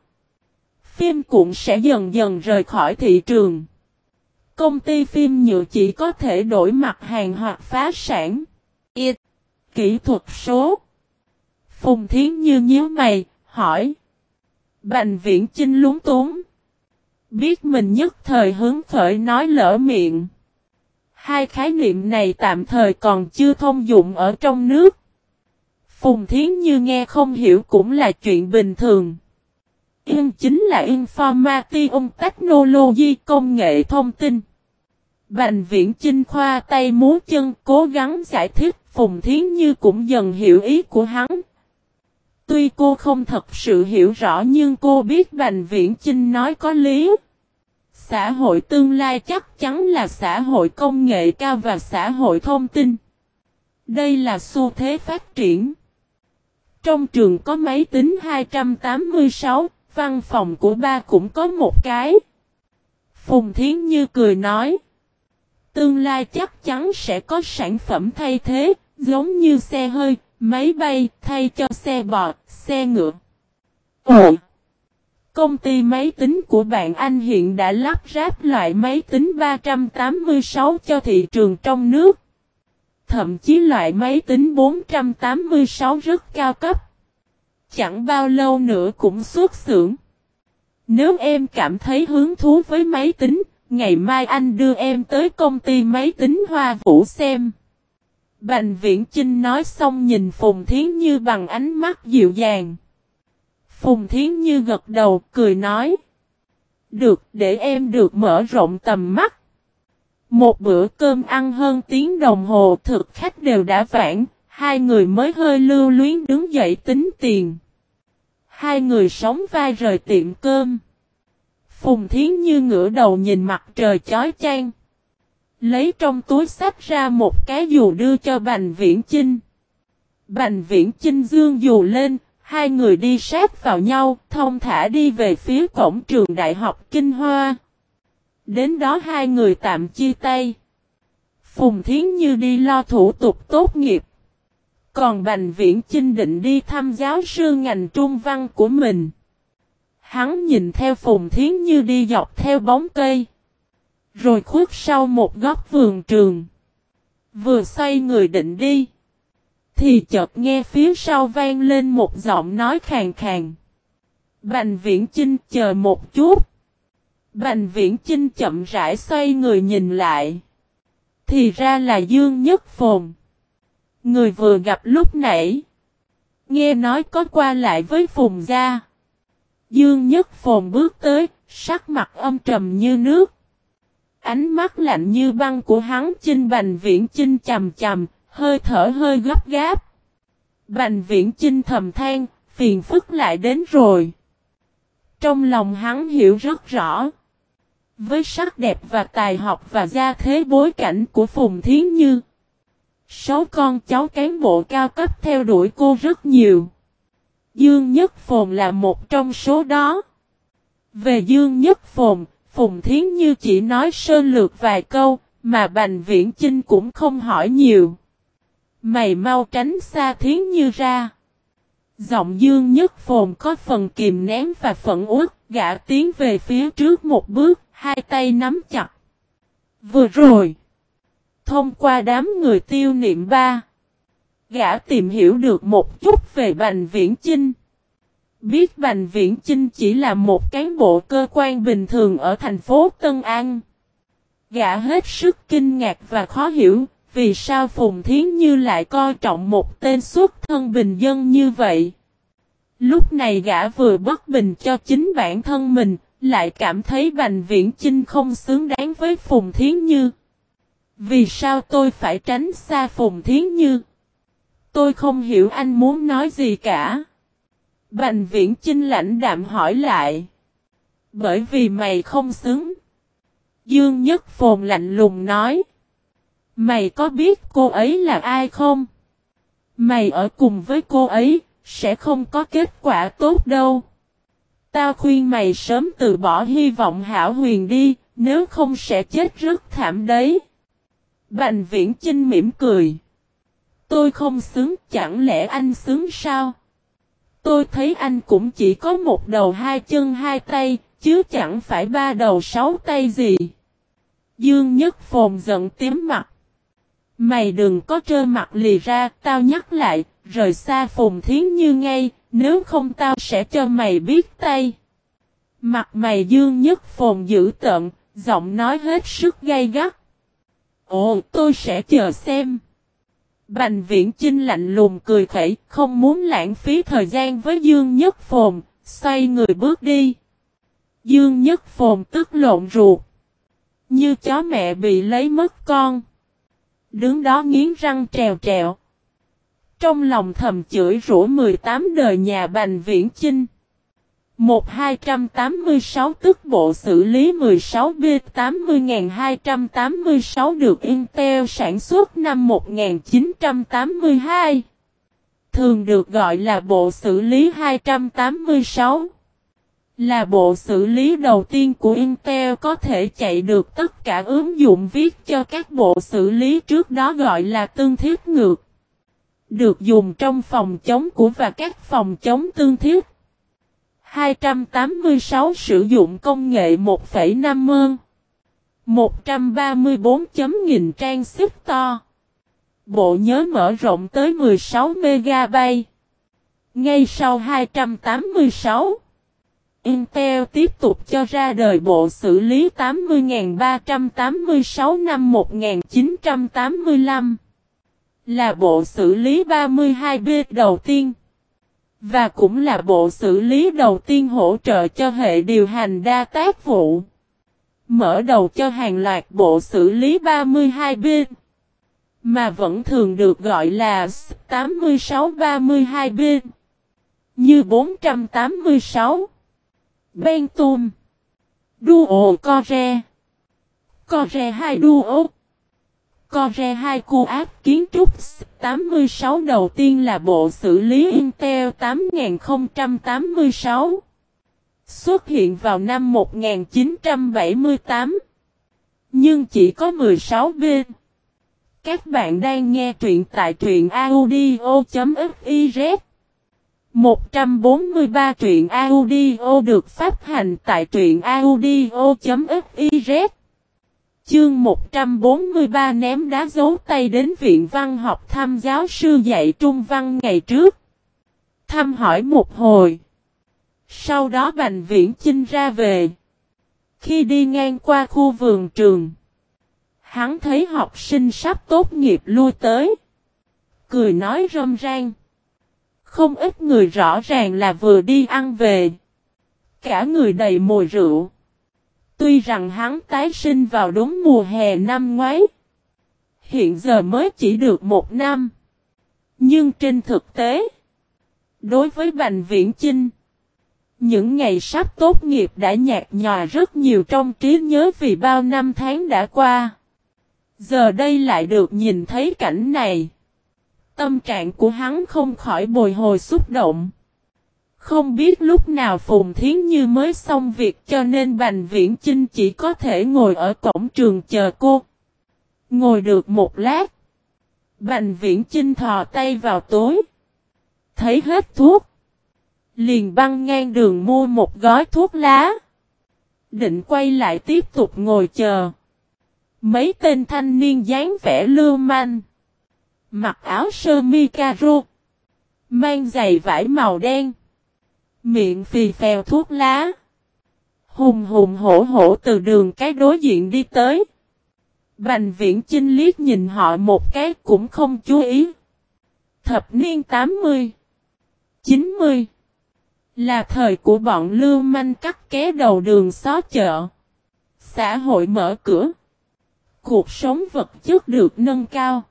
Phim cuộn sẽ dần dần rời khỏi thị trường. Công ty phim nhựa chỉ có thể đổi mặt hàng hoặc phá sản. It. Kỹ thuật số. Phùng Thiến Như nhíu mày, hỏi. Bành viễn Chinh lúng túng. Biết mình nhất thời hướng khởi nói lỡ miệng. Hai khái niệm này tạm thời còn chưa thông dụng ở trong nước. Phùng Thiến Như nghe không hiểu cũng là chuyện bình thường. Yên chính là Information Technology công nghệ thông tin. Bành viễn Chinh khoa tay múa chân cố gắng giải thích, Phùng Thiến Như cũng dần hiểu ý của hắn. Tuy cô không thật sự hiểu rõ nhưng cô biết Bành Viễn Chinh nói có lý. Xã hội tương lai chắc chắn là xã hội công nghệ cao và xã hội thông tin. Đây là xu thế phát triển. Trong trường có máy tính 286, văn phòng của ba cũng có một cái. Phùng Thiến Như cười nói. Tương lai chắc chắn sẽ có sản phẩm thay thế, giống như xe hơi, máy bay, thay cho xe bò, xe ngựa. Ồ! Công ty máy tính của bạn anh hiện đã lắp ráp loại máy tính 386 cho thị trường trong nước. Thậm chí loại máy tính 486 rất cao cấp. Chẳng bao lâu nữa cũng xuất xưởng. Nếu em cảm thấy hứng thú với máy tính, ngày mai anh đưa em tới công ty máy tính Hoa Vũ xem. Bành Viễn Chinh nói xong nhìn Phùng Thiến Như bằng ánh mắt dịu dàng. Phùng Thiến Như gật đầu cười nói. Được để em được mở rộng tầm mắt. Một bữa cơm ăn hơn tiếng đồng hồ thực khách đều đã vãn, hai người mới hơi lưu luyến đứng dậy tính tiền. Hai người sống vai rời tiệm cơm. Phùng Thiến Như ngửa đầu nhìn mặt trời chói chang. Lấy trong túi sách ra một cái dù đưa cho Bành Viễn Chinh. Bành Viễn Chinh dương dù lên, hai người đi sát vào nhau, thông thả đi về phía cổng trường Đại học Kinh Hoa. Đến đó hai người tạm chia tay. Phùng Thiến Như đi lo thủ tục tốt nghiệp. Còn Bành Viễn Chinh định đi thăm giáo sư ngành trung văn của mình. Hắn nhìn theo Phùng Thiến Như đi dọc theo bóng cây. Rồi khuất sau một góc vườn trường. Vừa xoay người định đi. Thì chợt nghe phía sau vang lên một giọng nói khàn khàn. Bành viễn Trinh chờ một chút. Bành viễn Trinh chậm rãi xoay người nhìn lại. Thì ra là Dương Nhất Phồn. Người vừa gặp lúc nãy. Nghe nói có qua lại với Phùng Gia. Dương Nhất Phồn bước tới, sắc mặt âm trầm như nước. Ánh mắt lạnh như băng của hắn chinh bành viễn chinh chầm chầm, hơi thở hơi gấp gáp. Bành viễn chinh thầm than, phiền phức lại đến rồi. Trong lòng hắn hiểu rất rõ. Với sắc đẹp và tài học và gia thế bối cảnh của Phùng Thiến Như. Sáu con cháu cán bộ cao cấp theo đuổi cô rất nhiều. Dương Nhất Phồn là một trong số đó. Về Dương Nhất Phồn, Phùng Thiến Như chỉ nói sơ lược vài câu, mà Bành Viễn Chinh cũng không hỏi nhiều. Mày mau tránh xa Thiến Như ra. Giọng Dương Nhất Phồn có phần kìm nén và phẫn uất, gã tiến về phía trước một bước, hai tay nắm chặt. Vừa rồi, thông qua đám người tiêu niệm ba, gã tìm hiểu được một chút về Bành Viễn Chinh. Biết Bành Viễn Chinh chỉ là một cán bộ cơ quan bình thường ở thành phố Tân An. Gã hết sức kinh ngạc và khó hiểu, vì sao Phùng Thiến Như lại coi trọng một tên xuất thân bình dân như vậy. Lúc này gã vừa bất bình cho chính bản thân mình, lại cảm thấy Bành Viễn Chinh không xứng đáng với Phùng Thiến Như. Vì sao tôi phải tránh xa Phùng Thiến Như? Tôi không hiểu anh muốn nói gì cả. Bành viễn chinh lãnh đạm hỏi lại. Bởi vì mày không xứng. Dương Nhất Phồn lạnh lùng nói. Mày có biết cô ấy là ai không? Mày ở cùng với cô ấy, sẽ không có kết quả tốt đâu. Tao khuyên mày sớm từ bỏ hy vọng hảo huyền đi, nếu không sẽ chết rất thảm đấy. Bành viễn Chinh mỉm cười. Tôi không xứng, chẳng lẽ anh xứng sao? Tôi thấy anh cũng chỉ có một đầu hai chân hai tay, chứ chẳng phải ba đầu sáu tay gì. Dương Nhất Phồn giận tím mặt. Mày đừng có trơ mặt lì ra, tao nhắc lại, rời xa Phùng Thiến Như ngay, nếu không tao sẽ cho mày biết tay. Mặt mày Dương Nhất Phồn dữ tận, giọng nói hết sức gay gắt. Ồ, tôi sẽ chờ xem. Bành viễn Chinh lạnh lùng cười khẩy, không muốn lãng phí thời gian với Dương Nhất Phồn, xoay người bước đi. Dương Nhất Phồn tức lộn ruột. Như chó mẹ bị lấy mất con. Đứng đó nghiến răng trèo trèo. Trong lòng thầm chửi rủa 18 đời nhà Bành Viễn Chinh. 1286 tức bộ xử lý 16 b 80286 được Intel sản xuất năm 1982. Thường được gọi là bộ xử lý 286. Là bộ xử lý đầu tiên của Intel có thể chạy được tất cả ứng dụng viết cho các bộ xử lý trước đó gọi là tương thiết ngược. Được dùng trong phòng chống của và các phòng chống tương thiết. 286 sử dụng công nghệ 1,5 mơn. 134 chấm nghìn trang xếp to. Bộ nhớ mở rộng tới 16 MB. Ngay sau 286, Intel tiếp tục cho ra đời bộ xử lý 80.386 năm 1985. Là bộ xử lý 32B đầu tiên. Và cũng là bộ xử lý đầu tiên hỗ trợ cho hệ điều hành đa tác vụ. Mở đầu cho hàng loạt bộ xử lý 32B. Mà vẫn thường được gọi là 8632B. Như 486. Ben Tum. Duo Core. Core 2 Duo. Core 2 cu áp kiến trúc 86 đầu tiên là bộ xử lý Intel 8086. Xuất hiện vào năm 1978. Nhưng chỉ có 16 bên. Các bạn đang nghe truyện tại truyện audio.fif 143 truyện audio được phát hành tại truyện audio.fiz Chương 143 ném đá dấu tay đến viện văn học thăm giáo sư dạy trung văn ngày trước. Thăm hỏi một hồi. Sau đó Bành Viễn Chinh ra về. Khi đi ngang qua khu vườn trường. Hắn thấy học sinh sắp tốt nghiệp lui tới. Cười nói râm rang. Không ít người rõ ràng là vừa đi ăn về. Cả người đầy mùi rượu. Tuy rằng hắn tái sinh vào đúng mùa hè năm ngoái. Hiện giờ mới chỉ được một năm. Nhưng trên thực tế. Đối với Bành Viễn Chinh. Những ngày sắp tốt nghiệp đã nhạt nhòa rất nhiều trong trí nhớ vì bao năm tháng đã qua. Giờ đây lại được nhìn thấy cảnh này. Tâm trạng của hắn không khỏi bồi hồi xúc động. Không biết lúc nào Phùng Thiến Như mới xong việc cho nên Bành Viễn Chinh chỉ có thể ngồi ở cổng trường chờ cô. Ngồi được một lát. Bành Viễn Chinh thò tay vào tối. Thấy hết thuốc. Liền băng ngang đường mua một gói thuốc lá. Định quay lại tiếp tục ngồi chờ. Mấy tên thanh niên dáng vẻ lưu manh. Mặc áo sơ mi caro. Mang giày vải màu đen. Miệng phì phèo thuốc lá. Hùng hùng hổ hổ từ đường cái đối diện đi tới. Bành viễn chinh liếc nhìn họ một cái cũng không chú ý. Thập niên 80 90 Là thời của bọn lưu manh cắt ké đầu đường xó chợ. Xã hội mở cửa. Cuộc sống vật chất được nâng cao.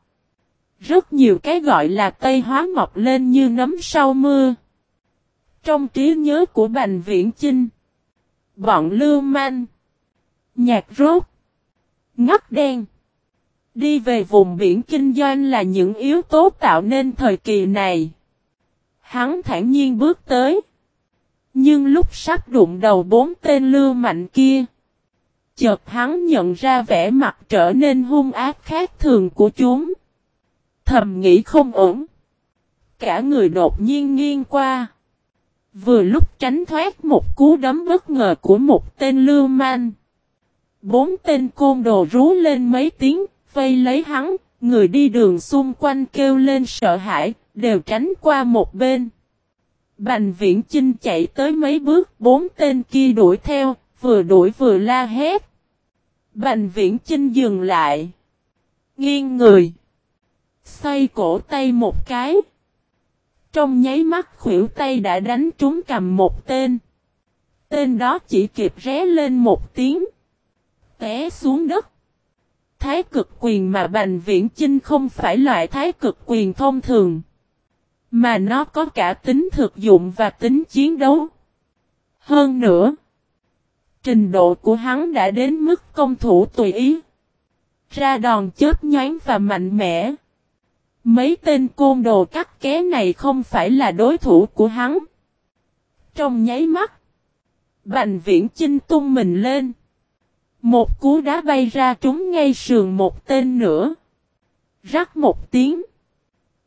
Rất nhiều cái gọi là Tây Hóa mọc lên như nấm sau mưa. Trong trí nhớ của Bành Viễn Chinh, bọn lưu manh, nhạc rốt, ngắt đen, đi về vùng biển kinh doanh là những yếu tố tạo nên thời kỳ này. Hắn thản nhiên bước tới, Nhưng lúc sắp đụng đầu bốn tên lưu mạnh kia. Chợt hắn nhận ra vẻ mặt trở nên hung ác khác thường của chúng. Thầm nghĩ không ổn. Cả người đột nhiên nghiêng qua. Vừa lúc tránh thoát một cú đấm bất ngờ của một tên lưu manh. Bốn tên côn đồ rú lên mấy tiếng, vây lấy hắn, người đi đường xung quanh kêu lên sợ hãi, đều tránh qua một bên. Bành viễn Chinh chạy tới mấy bước, bốn tên kia đuổi theo, vừa đuổi vừa la hét. Bành viễn Chinh dừng lại. Nghiêng người. Xoay cổ tay một cái. Trong nháy mắt khuỷu tay đã đánh trúng cầm một tên. Tên đó chỉ kịp ré lên một tiếng. Té xuống đất. Thái cực quyền mà Bành Viễn Chinh không phải loại thái cực quyền thông thường. Mà nó có cả tính thực dụng và tính chiến đấu. Hơn nữa, trình độ của hắn đã đến mức công thủ tùy ý. Ra đòn chớp nhoáng và mạnh mẽ. Mấy tên côn đồ cắt ké này không phải là đối thủ của hắn. Trong nháy mắt, Bành viễn chinh tung mình lên. Một cú đá bay ra trúng ngay sườn một tên nữa. Rắc một tiếng.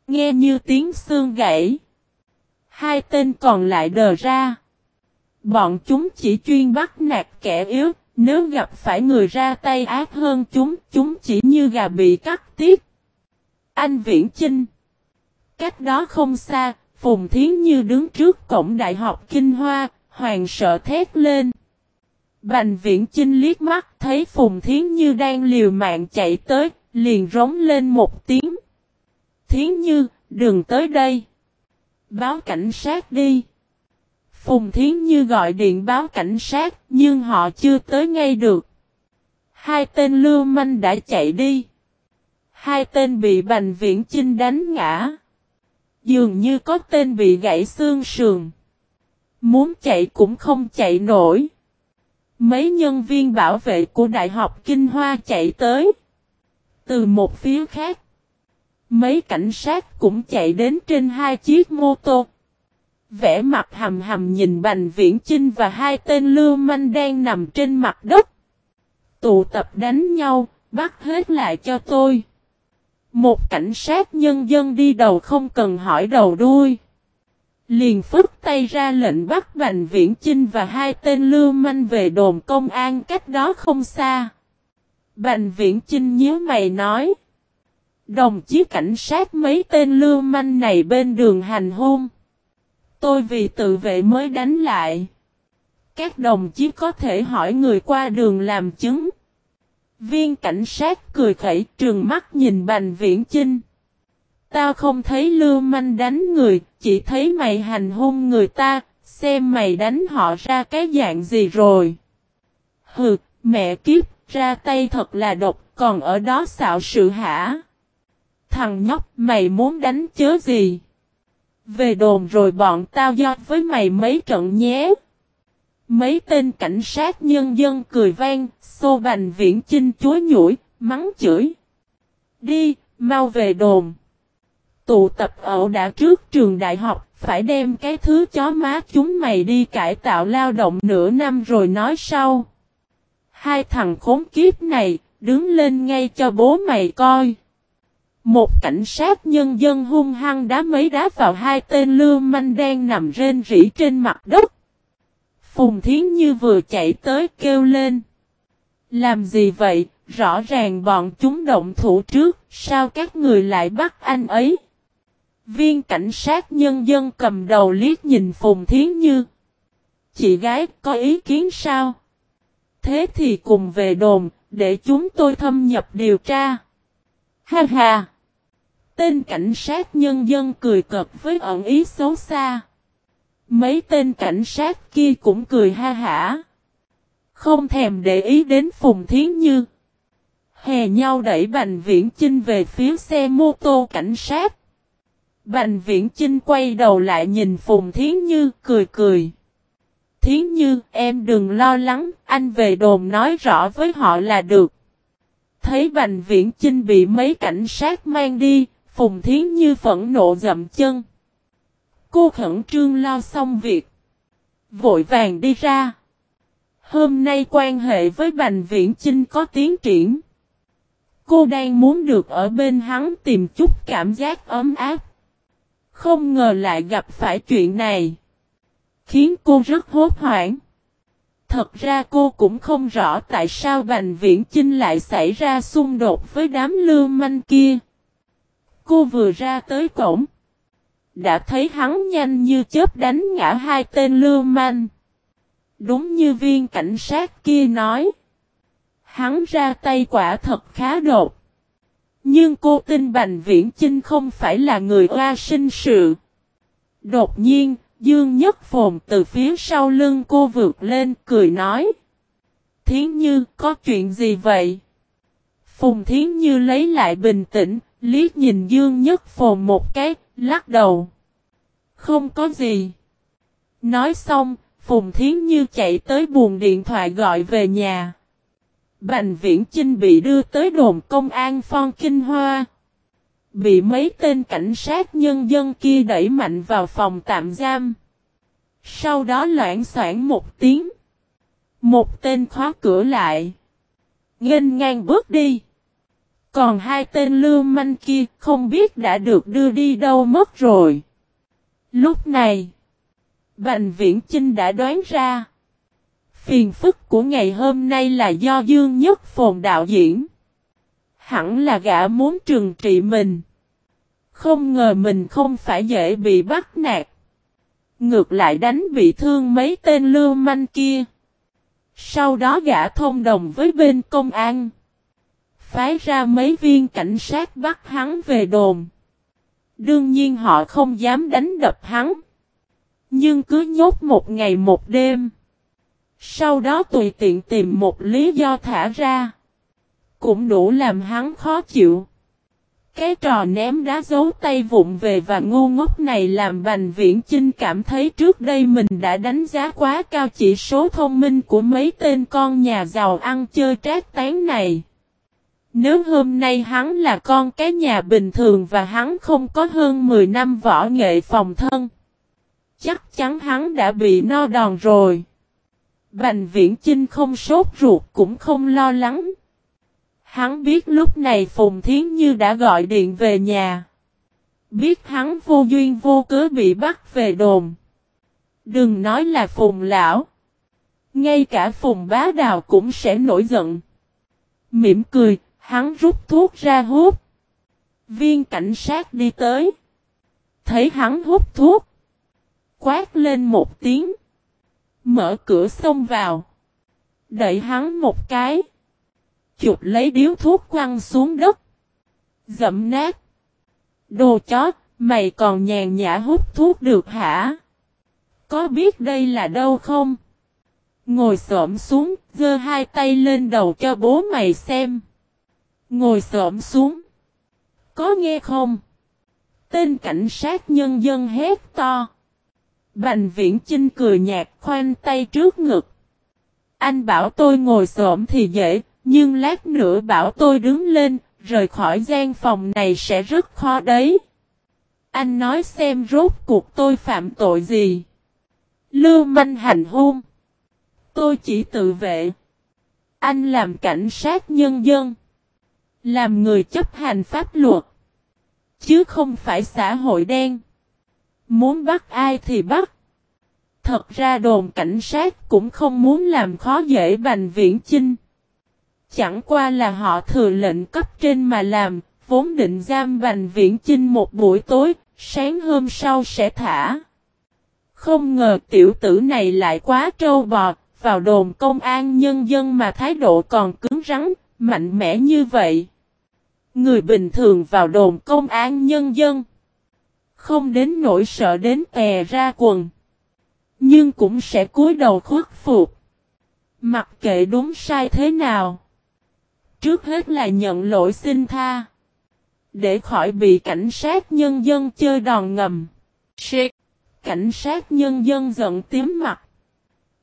Nghe như tiếng xương gãy. Hai tên còn lại đờ ra. Bọn chúng chỉ chuyên bắt nạt kẻ yếu, nếu gặp phải người ra tay ác hơn chúng, chúng chỉ như gà bị cắt tiết. Anh Viễn Chinh Cách đó không xa, Phùng Thiến Như đứng trước cổng đại học Kinh Hoa, hoàng sợ thét lên. Bành Viễn Chinh liếc mắt thấy Phùng Thiến Như đang liều mạng chạy tới, liền rống lên một tiếng. Thiến Như, đừng tới đây. Báo cảnh sát đi. Phùng Thiến Như gọi điện báo cảnh sát, nhưng họ chưa tới ngay được. Hai tên lưu manh đã chạy đi. Hai tên bị Bành Viễn Chinh đánh ngã. Dường như có tên bị gãy xương sườn. Muốn chạy cũng không chạy nổi. Mấy nhân viên bảo vệ của Đại học Kinh Hoa chạy tới. Từ một phía khác. Mấy cảnh sát cũng chạy đến trên hai chiếc mô tô. Vẽ mặt hầm hầm nhìn Bành Viễn Chinh và hai tên lưu manh đang nằm trên mặt đất. Tụ tập đánh nhau, bắt hết lại cho tôi. Một cảnh sát nhân dân đi đầu không cần hỏi đầu đuôi. Liền phức tay ra lệnh bắt Bành Viễn Chinh và hai tên lưu manh về đồn công an cách đó không xa. Bành Viễn Chinh nhớ mày nói. Đồng chí cảnh sát mấy tên lưu manh này bên đường hành hôn. Tôi vì tự vệ mới đánh lại. Các đồng chí có thể hỏi người qua đường làm chứng. Viên cảnh sát cười khẩy trường mắt nhìn Bành Viễn Chinh. Tao không thấy lưu manh đánh người, chỉ thấy mày hành hung người ta, xem mày đánh họ ra cái dạng gì rồi. Hừ, mẹ kiếp, ra tay thật là độc, còn ở đó xạo sự hả? Thằng nhóc, mày muốn đánh chớ gì? Về đồn rồi bọn tao do với mày mấy trận nhé. Mấy tên cảnh sát nhân dân cười vang, xô bành viễn chinh chối nhủi, mắng chửi. Đi, mau về đồn. Tụ tập ở đã trước trường đại học, phải đem cái thứ chó má chúng mày đi cải tạo lao động nửa năm rồi nói sau. Hai thằng khốn kiếp này, đứng lên ngay cho bố mày coi. Một cảnh sát nhân dân hung hăng đá mấy đá vào hai tên lưu manh đang nằm rên rỉ trên mặt đất. Phùng Thiến Như vừa chạy tới kêu lên. Làm gì vậy, rõ ràng bọn chúng động thủ trước, sao các người lại bắt anh ấy? Viên cảnh sát nhân dân cầm đầu liếc nhìn Phùng Thiến Như. Chị gái có ý kiến sao? Thế thì cùng về đồn, để chúng tôi thâm nhập điều tra. Ha ha! Tên cảnh sát nhân dân cười cợt với ẩn ý xấu xa. Mấy tên cảnh sát kia cũng cười ha hả. Không thèm để ý đến Phùng Thiến Như. Hè nhau đẩy Bành Viễn Chinh về phía xe mô tô cảnh sát. Bành Viễn Chinh quay đầu lại nhìn Phùng Thiến Như cười cười. Thiến Như em đừng lo lắng, anh về đồn nói rõ với họ là được. Thấy Bành Viễn Chinh bị mấy cảnh sát mang đi, Phùng Thiến Như phẫn nộ dậm chân. Cô khẩn trương lo xong việc. Vội vàng đi ra. Hôm nay quan hệ với Bành Viễn Chinh có tiến triển. Cô đang muốn được ở bên hắn tìm chút cảm giác ấm áp. Không ngờ lại gặp phải chuyện này. Khiến cô rất hốt hoảng. Thật ra cô cũng không rõ tại sao Bành Viễn Chinh lại xảy ra xung đột với đám lưu manh kia. Cô vừa ra tới cổng. Đã thấy hắn nhanh như chớp đánh ngã hai tên lưu manh. Đúng như viên cảnh sát kia nói. Hắn ra tay quả thật khá đột. Nhưng cô tin Bành Viễn Chinh không phải là người oa sinh sự. Đột nhiên, Dương Nhất Phồn từ phía sau lưng cô vượt lên cười nói. Thiến Như có chuyện gì vậy? Phùng Thiến Như lấy lại bình tĩnh, liếc nhìn Dương Nhất Phồn một cái, lắc đầu. Không có gì. Nói xong, Phùng Thiến Như chạy tới buồn điện thoại gọi về nhà. Bành Viễn Chinh bị đưa tới đồn công an Phong Kinh Hoa. Bị mấy tên cảnh sát nhân dân kia đẩy mạnh vào phòng tạm giam. Sau đó loãng soảng một tiếng. Một tên khóa cửa lại. Nghênh ngang bước đi. Còn hai tên lưu manh kia không biết đã được đưa đi đâu mất rồi. Lúc này, Bành Viễn Chinh đã đoán ra. Phiền phức của ngày hôm nay là do Dương Nhất Phồn đạo diễn. Hẳn là gã muốn trừng trị mình. Không ngờ mình không phải dễ bị bắt nạt. Ngược lại đánh bị thương mấy tên lưu manh kia. Sau đó gã thông đồng với bên công an. Phái ra mấy viên cảnh sát bắt hắn về đồn. Đương nhiên họ không dám đánh đập hắn. Nhưng cứ nhốt một ngày một đêm. Sau đó tùy tiện tìm một lý do thả ra. Cũng đủ làm hắn khó chịu. Cái trò ném đá giấu tay vụng về và ngu ngốc này làm Bành Viễn Chinh cảm thấy trước đây mình đã đánh giá quá cao chỉ số thông minh của mấy tên con nhà giàu ăn chơi trác tán này. Nếu hôm nay hắn là con cái nhà bình thường và hắn không có hơn 10 năm võ nghệ phòng thân, chắc chắn hắn đã bị no đòn rồi. Bành Viễn Chinh không sốt ruột cũng không lo lắng. Hắn biết lúc này Phùng Thiến Như đã gọi điện về nhà. Biết hắn vô duyên vô cớ bị bắt về đồn. Đừng nói là Phùng Lão. Ngay cả Phùng Bá Đào cũng sẽ nổi giận. Mỉm cười, hắn rút thuốc ra hút. Viên cảnh sát đi tới. Thấy hắn hút thuốc. Quát lên một tiếng. Mở cửa xông vào. Đẩy hắn một cái. Chụp lấy điếu thuốc quăng xuống đất. Dậm nát. Đồ chó, mày còn nhàn nhã hút thuốc được hả? Có biết đây là đâu không? Ngồi xổm xuống, giơ hai tay lên đầu cho bố mày xem. Ngồi xổm xuống. Có nghe không? Tên cảnh sát nhân dân hét to. Bành viễn Trinh cười nhạt khoanh tay trước ngực. Anh bảo tôi ngồi xổm thì dễ, nhưng lát nữa bảo tôi đứng lên, rời khỏi gian phòng này sẽ rất khó đấy. Anh nói xem rốt cuộc tôi phạm tội gì. Lưu manh hành hung. Tôi chỉ tự vệ. Anh làm cảnh sát nhân dân. Làm người chấp hành pháp luật. Chứ không phải xã hội đen. Muốn bắt ai thì bắt. Thật ra đồn cảnh sát cũng không muốn làm khó dễ Bành Viễn Chinh. Chẳng qua là họ thừa lệnh cấp trên mà làm, vốn định giam Bành Viễn Chinh một buổi tối, sáng hôm sau sẽ thả. Không ngờ tiểu tử này lại quá trâu bò, vào đồn công an nhân dân mà thái độ còn cứng rắn, mạnh mẽ như vậy. Người bình thường vào đồn công an nhân dân. Không đến nỗi sợ đến tè ra quần. Nhưng cũng sẽ cúi đầu khuất phục. Mặc kệ đúng sai thế nào. Trước hết là nhận lỗi xin tha. Để khỏi bị cảnh sát nhân dân chơi đòn ngầm. Shit! Cảnh sát nhân dân giận tím mặt.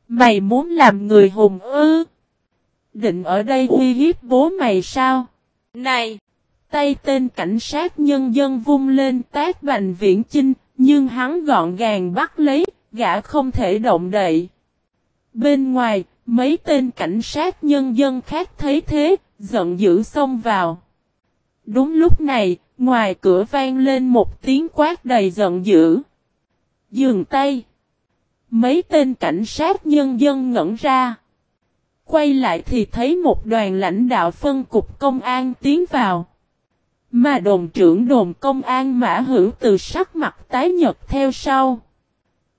Mày muốn làm người hùng ư? Định ở đây uy hiếp bố mày sao? Này! Tay tên cảnh sát nhân dân vung lên tác bành viễn chinh, nhưng hắn gọn gàng bắt lấy, gã không thể động đậy. Bên ngoài, mấy tên cảnh sát nhân dân khác thấy thế, giận dữ xông vào. Đúng lúc này, ngoài cửa vang lên một tiếng quát đầy giận dữ. Dừng tay. Mấy tên cảnh sát nhân dân ngẩn ra. Quay lại thì thấy một đoàn lãnh đạo phân cục công an tiến vào. Mà đồn trưởng đồn công an mã hữu từ sắc mặt tái nhật theo sau.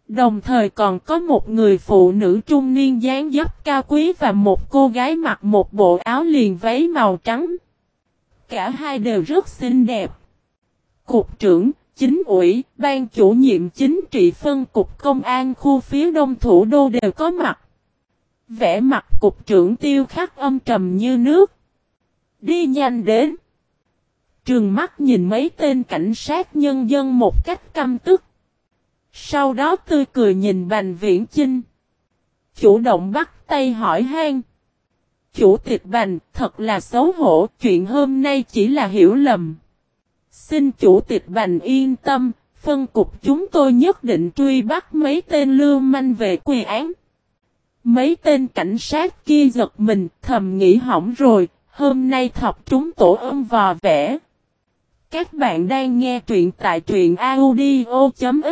Đồng thời còn có một người phụ nữ trung niên dáng dấp cao quý và một cô gái mặc một bộ áo liền váy màu trắng. Cả hai đều rất xinh đẹp. Cục trưởng, chính ủy, ban chủ nhiệm chính trị phân cục công an khu phía đông thủ đô đều có mặt. Vẽ mặt cục trưởng tiêu khắc âm trầm như nước. Đi nhanh đến. Trường mắt nhìn mấy tên cảnh sát nhân dân một cách căm tức. Sau đó tươi cười nhìn Bành Viễn Chinh. Chủ động bắt tay hỏi han. Chủ tịch Bành, thật là xấu hổ, chuyện hôm nay chỉ là hiểu lầm. Xin chủ tịch Bành yên tâm, phân cục chúng tôi nhất định truy bắt mấy tên lưu manh về quy án. Mấy tên cảnh sát kia giật mình, thầm nghĩ hỏng rồi, hôm nay thọc chúng tổ ôm vò vẽ. Các bạn đang nghe truyện tại truyện audio.fiz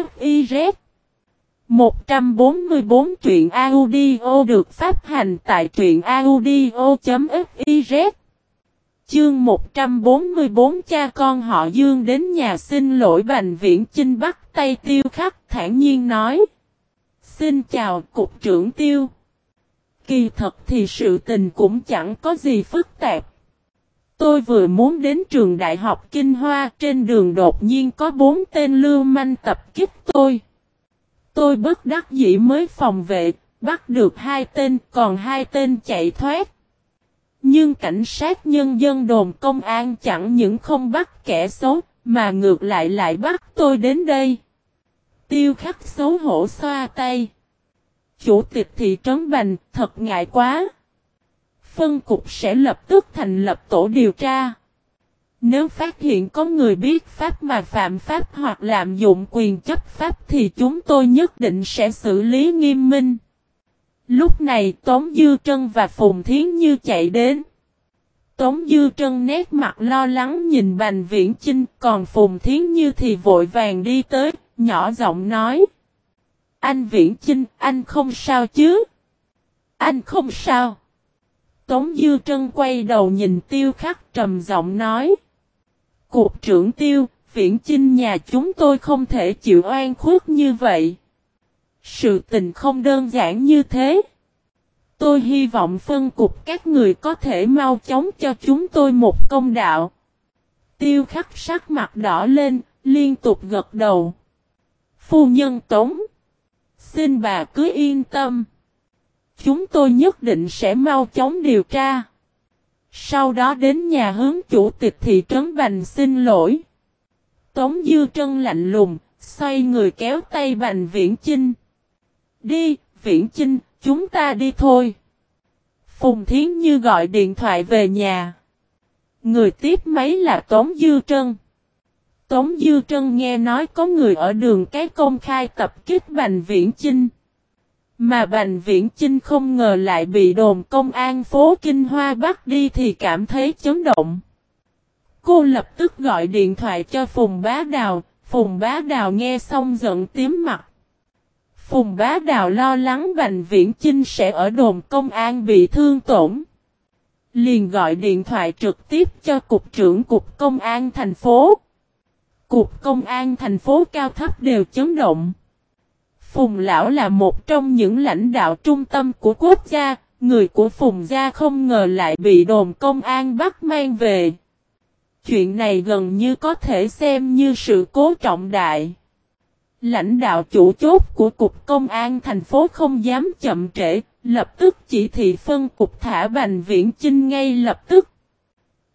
144 truyện audio được phát hành tại truyện audio.fiz Chương 144 cha con họ Dương đến nhà xin lỗi Bành Viễn Chinh bắt tay tiêu khắc, thản nhiên nói. Xin chào, Cục trưởng Tiêu. Kỳ thật thì sự tình cũng chẳng có gì phức tạp. Tôi vừa muốn đến trường đại học Kinh Hoa trên đường đột nhiên có bốn tên lưu manh tập kích tôi. Tôi bất đắc dĩ mới phòng vệ, bắt được hai tên, còn hai tên chạy thoát. Nhưng cảnh sát nhân dân đồn công an chẳng những không bắt kẻ xấu, mà ngược lại lại bắt tôi đến đây. Tiêu khắc xấu hổ xoa tay. Chủ tịch thị trấn Bành, thật ngại quá phân cục sẽ lập tức thành lập tổ điều tra. Nếu phát hiện có người biết pháp mà phạm pháp hoặc lạm dụng quyền chấp pháp thì chúng tôi nhất định sẽ xử lý nghiêm minh. Lúc này Tống Dư Trân và Phùng Thiến Như chạy đến. Tống Dư Trân nét mặt lo lắng nhìn Bành Viễn Chinh còn Phùng Thiến Như thì vội vàng đi tới, nhỏ giọng nói. Anh Viễn Chinh, anh không sao chứ? Anh không sao. Tống Dư Trân quay đầu nhìn tiêu khắc trầm giọng nói. Cục trưởng tiêu, viễn chinh nhà chúng tôi không thể chịu oan khuất như vậy. Sự tình không đơn giản như thế. Tôi hy vọng phân cục các người có thể mau chóng cho chúng tôi một công đạo. Tiêu khắc sắc mặt đỏ lên, liên tục gật đầu. Phu nhân tống. Xin bà cứ yên tâm. Chúng tôi nhất định sẽ mau chóng điều tra. Sau đó đến nhà hướng chủ tịch thị trấn Bành xin lỗi. Tống Dư Trân lạnh lùng, xoay người kéo tay Bành Viễn Chinh. Đi, Viễn Chinh, chúng ta đi thôi. Phùng Thiến Như gọi điện thoại về nhà. Người tiếp máy là Tống Dư Trân. Tống Dư Trân nghe nói có người ở đường cái công khai tập kích Bành Viễn Chinh. Mà Bành Viễn Chinh không ngờ lại bị đồn công an phố Kinh Hoa bắt đi thì cảm thấy chấn động. Cô lập tức gọi điện thoại cho Phùng Bá Đào, Phùng Bá Đào nghe xong giận tím mặt. Phùng Bá Đào lo lắng Bành Viễn Chinh sẽ ở đồn công an bị thương tổn. Liền gọi điện thoại trực tiếp cho Cục trưởng Cục Công an thành phố. Cục Công an thành phố cao thấp đều chấn động. Phùng Lão là một trong những lãnh đạo trung tâm của quốc gia, người của Phùng Gia không ngờ lại bị đồn công an bắt mang về. Chuyện này gần như có thể xem như sự cố trọng đại. Lãnh đạo chủ chốt của Cục Công an thành phố không dám chậm trễ, lập tức chỉ thị phân cục thả Bành Viễn Chinh ngay lập tức.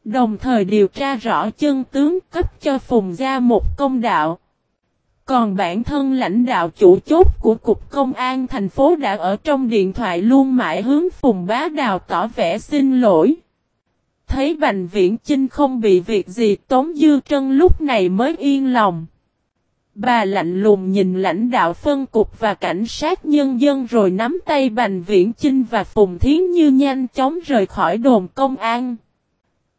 Đồng thời điều tra rõ chân tướng cấp cho Phùng Gia một công đạo. Còn bản thân lãnh đạo chủ chốt của Cục Công an thành phố đã ở trong điện thoại luôn mãi hướng Phùng Bá Đào tỏ vẻ xin lỗi. Thấy Bành Viễn Chinh không bị việc gì, Tống Dư Trân lúc này mới yên lòng. Bà lạnh lùng nhìn lãnh đạo phân cục và cảnh sát nhân dân rồi nắm tay Bành Viễn Chinh và Phùng Thiến Như nhanh chóng rời khỏi đồn công an.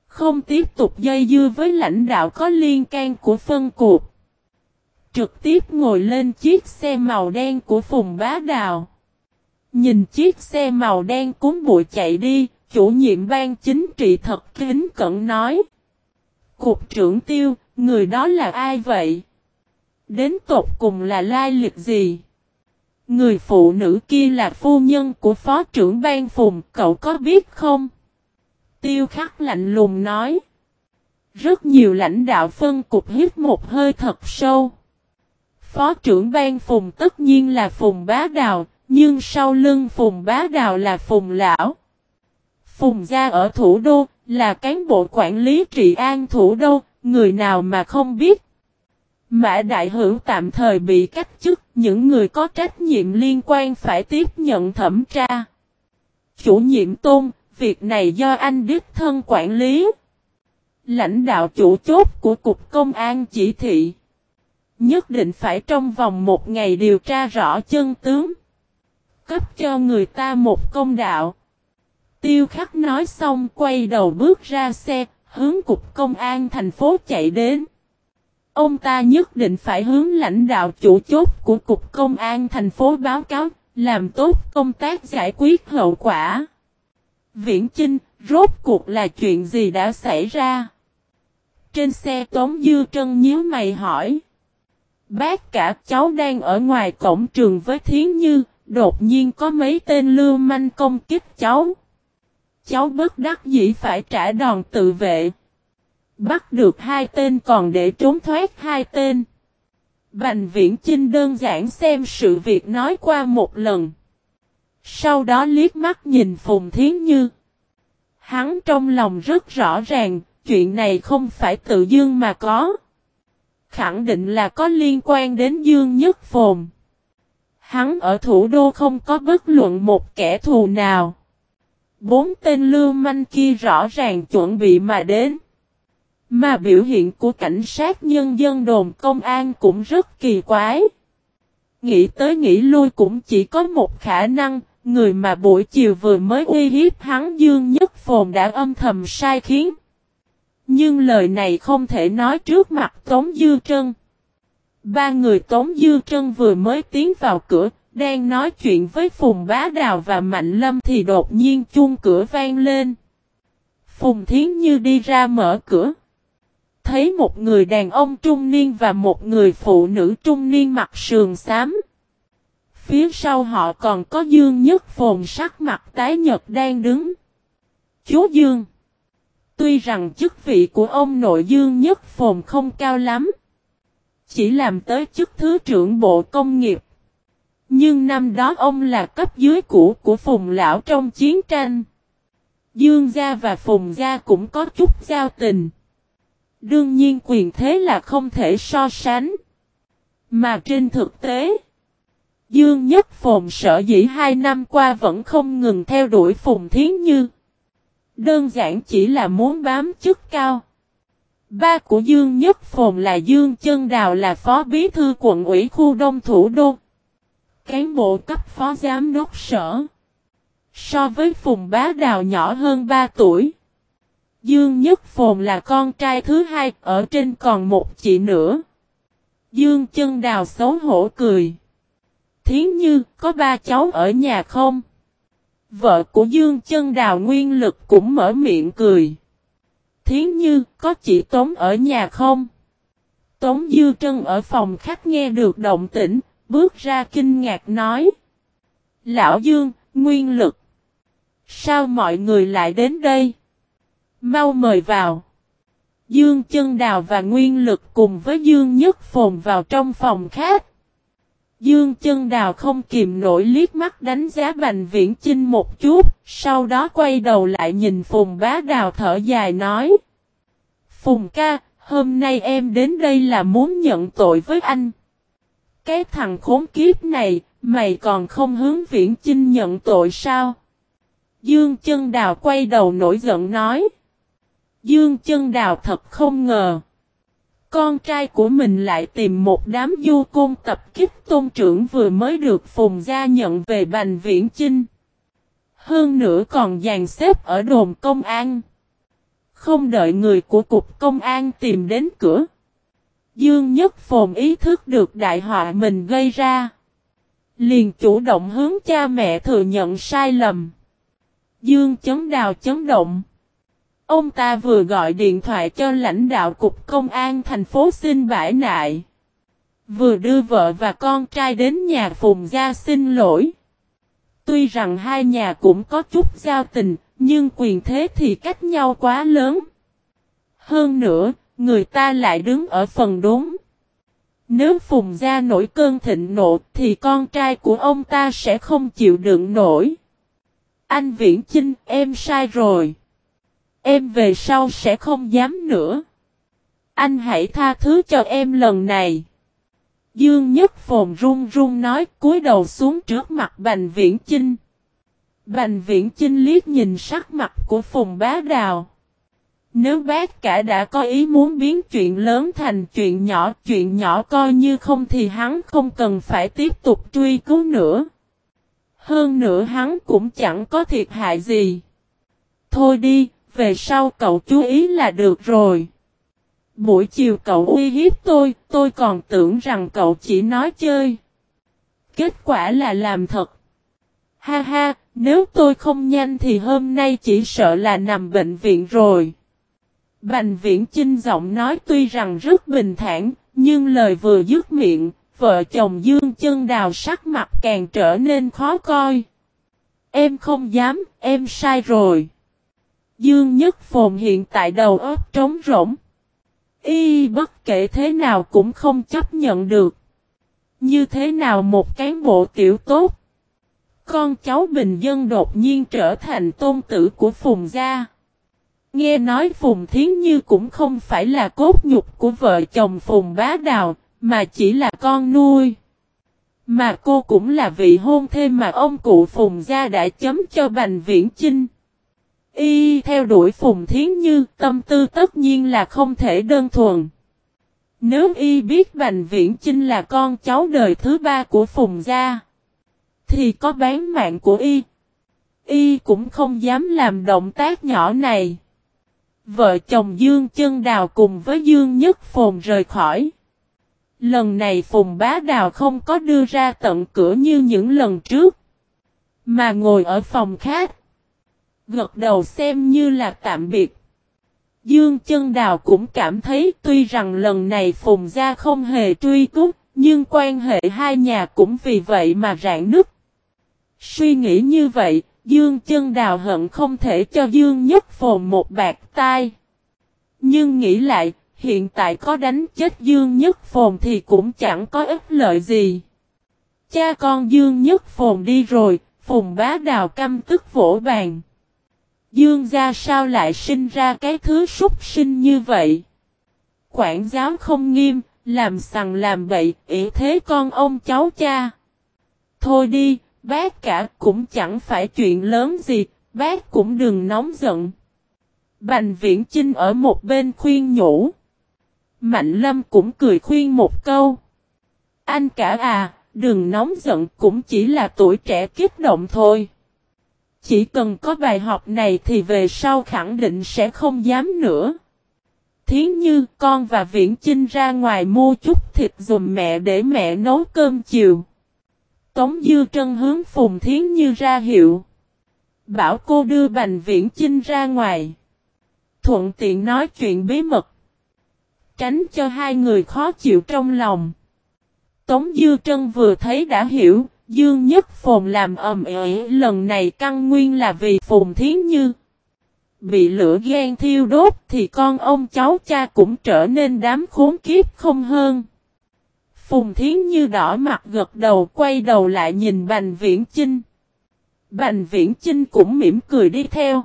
Không tiếp tục dây dưa với lãnh đạo có liên can của phân cục. Trực tiếp ngồi lên chiếc xe màu đen của Phùng Bá Đào. Nhìn chiếc xe màu đen cuốn bụi chạy đi, chủ nhiệm ban chính trị thật kính cẩn nói. Cục trưởng tiêu, người đó là ai vậy? Đến tột cùng là lai lịch gì? Người phụ nữ kia là phu nhân của phó trưởng ban phùng, cậu có biết không? Tiêu khắc lạnh lùng nói. Rất nhiều lãnh đạo phân cục hít một hơi thật sâu. Phó trưởng ban phùng tất nhiên là phùng bá đào, nhưng sau lưng phùng bá đào là phùng lão. Phùng gia ở thủ đô, là cán bộ quản lý trị an thủ đô, người nào mà không biết. Mã Đại Hữu tạm thời bị cách chức, những người có trách nhiệm liên quan phải tiếp nhận thẩm tra. Chủ nhiệm tôn, việc này do anh Đức Thân quản lý. Lãnh đạo chủ chốt của Cục Công an chỉ thị. Nhất định phải trong vòng một ngày điều tra rõ chân tướng. Cấp cho người ta một công đạo. Tiêu khắc nói xong quay đầu bước ra xe, hướng Cục Công an thành phố chạy đến. Ông ta nhất định phải hướng lãnh đạo chủ chốt của Cục Công an thành phố báo cáo, làm tốt công tác giải quyết hậu quả. Viễn Chinh, rốt cuộc là chuyện gì đã xảy ra? Trên xe Tống Dư Trân nhíu mày hỏi. Bác cả cháu đang ở ngoài cổng trường với Thiến Như, đột nhiên có mấy tên lưu manh công kích cháu. Cháu bất đắc dĩ phải trả đòn tự vệ. Bắt được hai tên còn để trốn thoát hai tên. Bành viễn Chinh đơn giản xem sự việc nói qua một lần. Sau đó liếc mắt nhìn Phùng Thiến Như. Hắn trong lòng rất rõ ràng, chuyện này không phải tự dương mà có. Khẳng định là có liên quan đến Dương Nhất Phồn. Hắn ở thủ đô không có bất luận một kẻ thù nào. Bốn tên lưu manh kia rõ ràng chuẩn bị mà đến. Mà biểu hiện của cảnh sát nhân dân đồn công an cũng rất kỳ quái. Nghĩ tới nghĩ lui cũng chỉ có một khả năng, người mà buổi chiều vừa mới uy hiếp hắn Dương Nhất Phồn đã âm thầm sai khiến. Nhưng lời này không thể nói trước mặt Tống Dư Trân. Ba người Tống Dư Trân vừa mới tiến vào cửa, đang nói chuyện với Phùng Bá Đào và Mạnh Lâm thì đột nhiên chuông cửa vang lên. Phùng Thiến Như đi ra mở cửa. Thấy một người đàn ông trung niên và một người phụ nữ trung niên mặc sườn xám. Phía sau họ còn có Dương Nhất Phồn sắc mặt tái nhật đang đứng. Chú Dương. Tuy rằng chức vị của ông nội Dương Nhất Phồn không cao lắm. Chỉ làm tới chức thứ trưởng bộ công nghiệp. Nhưng năm đó ông là cấp dưới cũ của Phùng Lão trong chiến tranh. Dương Gia và Phùng Gia cũng có chút giao tình. Đương nhiên quyền thế là không thể so sánh. Mà trên thực tế, Dương Nhất Phồn sở dĩ hai năm qua vẫn không ngừng theo đuổi Phùng Thiến Như. Đơn giản chỉ là muốn bám chức cao. Ba của Dương Nhất Phồn là Dương Chân Đào là phó bí thư quận ủy khu đông thủ đô. Cán bộ cấp phó giám đốc sở. So với Phùng Bá Đào nhỏ hơn 3 tuổi. Dương Nhất Phồn là con trai thứ hai, ở trên còn một chị nữa. Dương chân đào xấu hổ cười. Thiến Như, có ba cháu ở nhà không? Vợ của Dương chân đào nguyên lực cũng mở miệng cười. Thiến Như, có chị Tống ở nhà không? Tống Dư Trân ở phòng khách nghe được động tĩnh, bước ra kinh ngạc nói. Lão Dương, nguyên lực. Sao mọi người lại đến đây? Mau mời vào. Dương chân đào và nguyên lực cùng với Dương nhất phồn vào trong phòng khác. Dương chân đào không kìm nổi liếc mắt đánh giá Bành Viễn Chinh một chút, sau đó quay đầu lại nhìn Phùng bá đào thở dài nói. Phùng ca, hôm nay em đến đây là muốn nhận tội với anh. Cái thằng khốn kiếp này, mày còn không hướng Viễn Chinh nhận tội sao? Dương chân đào quay đầu nổi giận nói. Dương chân đào thật không ngờ. Con trai của mình lại tìm một đám du côn tập kích tôn trưởng vừa mới được Phùng Gia nhận về Bành Viễn Chinh. Hơn nữa còn dàn xếp ở đồn công an. Không đợi người của cục công an tìm đến cửa. Dương Nhất Phồn ý thức được đại họa mình gây ra. Liền chủ động hướng cha mẹ thừa nhận sai lầm. Dương chấn đào chấn động. Ông ta vừa gọi điện thoại cho lãnh đạo cục công an thành phố xin bãi nại. Vừa đưa vợ và con trai đến nhà Phùng Gia xin lỗi. Tuy rằng hai nhà cũng có chút giao tình, nhưng quyền thế thì cách nhau quá lớn. Hơn nữa, người ta lại đứng ở phần đúng. Nếu Phùng Gia nổi cơn thịnh nộ thì con trai của ông ta sẽ không chịu đựng nổi. Anh Viễn Chinh, em sai rồi. Em về sau sẽ không dám nữa. Anh hãy tha thứ cho em lần này. Dương Nhất Phồn run run nói cúi đầu xuống trước mặt Bành Viễn Chinh. Bành Viễn Chinh liếc nhìn sắc mặt của Phùng Bá Đào. Nếu bác cả đã có ý muốn biến chuyện lớn thành chuyện nhỏ, chuyện nhỏ coi như không thì hắn không cần phải tiếp tục truy cứu nữa. Hơn nữa hắn cũng chẳng có thiệt hại gì. Thôi đi, về sau cậu chú ý là được rồi. Buổi chiều cậu uy hiếp tôi, tôi còn tưởng rằng cậu chỉ nói chơi. Kết quả là làm thật. Ha ha, nếu tôi không nhanh thì hôm nay chỉ sợ là nằm bệnh viện rồi. Bành viễn chinh giọng nói tuy rằng rất bình thản, nhưng lời vừa dứt miệng, vợ chồng Dương chân đào sắc mặt càng trở nên khó coi. Em không dám, em sai rồi. Dương Nhất Phồn hiện tại đầu óc trống rỗng. Y bất kể thế nào cũng không chấp nhận được. Như thế nào một cán bộ tiểu tốt. Con cháu bình dân đột nhiên trở thành tôn tử của Phùng Gia. Nghe nói Phùng Thiến Như cũng không phải là cốt nhục của vợ chồng Phùng Bá Đào, mà chỉ là con nuôi. Mà cô cũng là vị hôn thê mà ông cụ Phùng Gia đã chấm cho Bành Viễn Chinh. Y theo đuổi Phùng Thiến Như, tâm tư tất nhiên là không thể đơn thuần. Nếu Y biết Bành Viễn Chinh là con cháu đời thứ ba của Phùng Gia, thì có bán mạng của Y. Y cũng không dám làm động tác nhỏ này. Vợ chồng Dương Chân Đào cùng với Dương Nhất Phồn rời khỏi. Lần này Phùng Bá Đào không có đưa ra tận cửa như những lần trước. Mà ngồi ở phòng khác. Gật đầu xem như là tạm biệt. Dương chân đào cũng cảm thấy tuy rằng lần này Phùng Gia không hề truy cút, nhưng quan hệ hai nhà cũng vì vậy mà rạn nứt. Suy nghĩ như vậy, Dương chân đào hận không thể cho Dương nhất phồn một bạc tai. Nhưng nghĩ lại, hiện tại có đánh chết Dương nhất phồn thì cũng chẳng có ích lợi gì. Cha con Dương nhất phồn đi rồi, phùng bá đào căm tức vỗ bàn. Dương gia sao lại sinh ra cái thứ súc sinh như vậy? Quản giáo không nghiêm, làm sằng làm bậy, ỷ thế con ông cháu cha. Thôi đi, bác cả cũng chẳng phải chuyện lớn gì, bác cũng đừng nóng giận. Bành viễn Trinh ở một bên khuyên nhủ. Mạnh lâm cũng cười khuyên một câu. Anh cả à, đừng nóng giận cũng chỉ là tuổi trẻ kích động thôi. Chỉ cần có bài học này thì về sau khẳng định sẽ không dám nữa. Thiến như con và Viễn Chinh ra ngoài mua chút thịt dùm mẹ để mẹ nấu cơm chiều. Tống Dư Trân hướng Phùng Thiến Như ra hiệu. Bảo cô đưa Bành Viễn Chinh ra ngoài. Thuận tiện nói chuyện bí mật. Tránh cho hai người khó chịu trong lòng. Tống Dư Trân vừa thấy đã hiểu, Dương Nhất Phồn làm ầm ĩ, lần này căn nguyên là vì Phùng Thiến Như. Bị lửa ghen thiêu đốt thì con ông cháu cha cũng trở nên đám khốn kiếp không hơn. Phùng Thiến Như đỏ mặt gật đầu, quay đầu lại nhìn Bành Viễn Chinh. Bành Viễn Chinh cũng mỉm cười đi theo.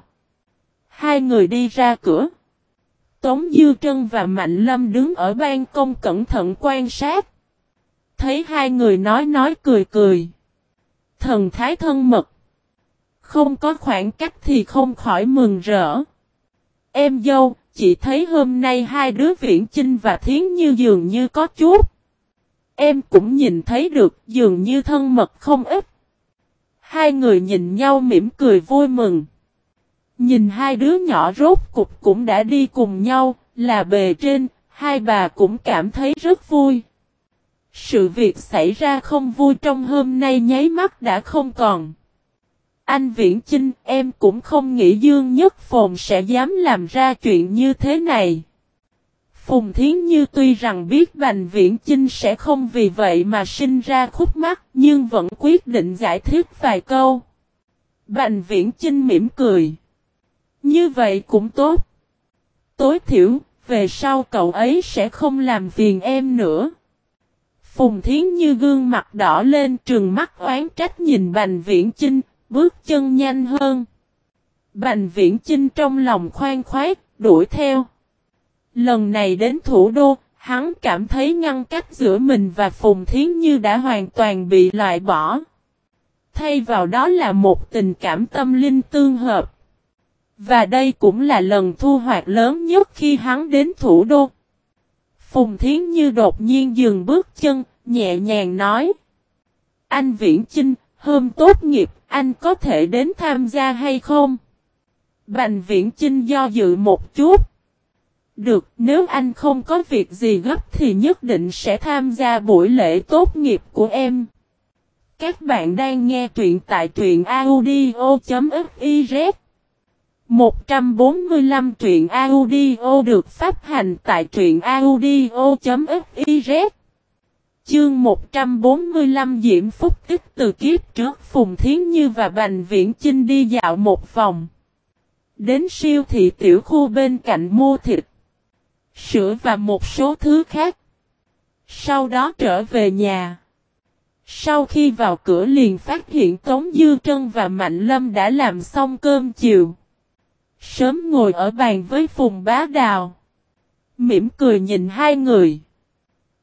Hai người đi ra cửa. Tống Dư Trân và Mạnh Lâm đứng ở ban công cẩn thận quan sát thấy hai người nói nói cười cười. Thần thái thân mật. Không có khoảng cách thì không khỏi mừng rỡ. Em dâu, chỉ thấy hôm nay hai đứa Viễn Chinh và Thiến Như dường như có chút. Em cũng nhìn thấy được dường như thân mật không ít. Hai người nhìn nhau mỉm cười vui mừng. Nhìn hai đứa nhỏ rốt cục cũng đã đi cùng nhau, là bề trên, hai bà cũng cảm thấy rất vui. Sự việc xảy ra không vui trong hôm nay nháy mắt đã không còn. Anh Viễn Chinh, em cũng không nghĩ Dương Nhất Phồn sẽ dám làm ra chuyện như thế này. Phùng Thiến Như tuy rằng biết Bành Viễn Chinh sẽ không vì vậy mà sinh ra khúc mắc, nhưng vẫn quyết định giải thích vài câu. Bành Viễn Chinh mỉm cười. Như vậy cũng tốt. Tối thiểu, về sau cậu ấy sẽ không làm phiền em nữa. Phùng Thiến Như gương mặt đỏ lên trường mắt oán trách nhìn Bành Viễn Chinh, bước chân nhanh hơn. Bành Viễn Chinh trong lòng khoan khoái, đuổi theo. Lần này đến thủ đô, hắn cảm thấy ngăn cách giữa mình và Phùng Thiến Như đã hoàn toàn bị loại bỏ. Thay vào đó là một tình cảm tâm linh tương hợp. Và đây cũng là lần thu hoạch lớn nhất khi hắn đến thủ đô. Phùng Thiến Như đột nhiên dừng bước chân, nhẹ nhàng nói. Anh Viễn Chinh, hôm tốt nghiệp, anh có thể đến tham gia hay không? Bành Viễn Chinh do dự một chút. Được, nếu anh không có việc gì gấp thì nhất định sẽ tham gia buổi lễ tốt nghiệp của em. Các bạn đang nghe truyện tại truyện audio.fif 145 truyện audio được phát hành tại truyện audio.fiz Chương 145 Diễm Phúc Tích từ kiếp trước Phùng Thiến Như và Bành Viễn Chinh đi dạo một vòng. Đến siêu thị tiểu khu bên cạnh mua thịt, sữa và một số thứ khác. Sau đó trở về nhà. Sau khi vào cửa liền phát hiện Tống Dư Trân và Mạnh Lâm đã làm xong cơm chiều. Sớm ngồi ở bàn với Phùng Bá Đào. Mỉm cười nhìn hai người.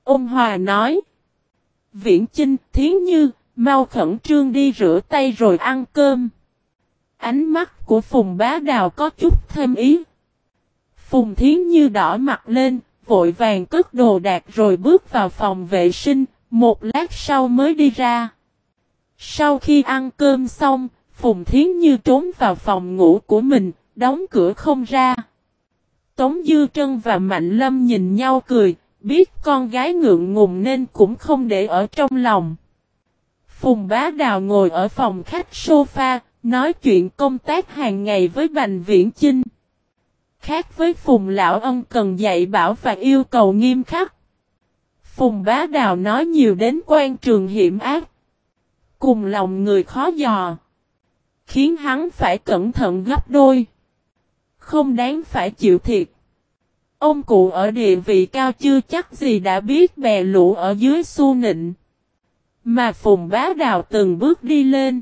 Ông Hòa nói. Viễn Chinh, Thiến Như, mau khẩn trương đi rửa tay rồi ăn cơm. Ánh mắt của Phùng Bá Đào có chút thêm ý. Phùng Thiến Như đỏ mặt lên, vội vàng cất đồ đạc rồi bước vào phòng vệ sinh, một lát sau mới đi ra. Sau khi ăn cơm xong, Phùng Thiến Như trốn vào phòng ngủ của mình, đóng cửa không ra. Tống Dư Trân và Mạnh Lâm nhìn nhau cười, biết con gái ngượng ngùng nên cũng không để ở trong lòng. Phùng Bá Đào ngồi ở phòng khách sofa, nói chuyện công tác hàng ngày với Bành Viễn Chinh. Khác với Phùng Lão Ân cần dạy bảo và yêu cầu nghiêm khắc. Phùng Bá Đào nói nhiều đến quan trường hiểm ác. Cùng lòng người khó dò. Khiến hắn phải cẩn thận gấp đôi. Không đáng phải chịu thiệt. Ông cụ ở địa vị cao chưa chắc gì đã biết bè lũ ở dưới su nịnh. Mà Phùng Bá Đào từng bước đi lên.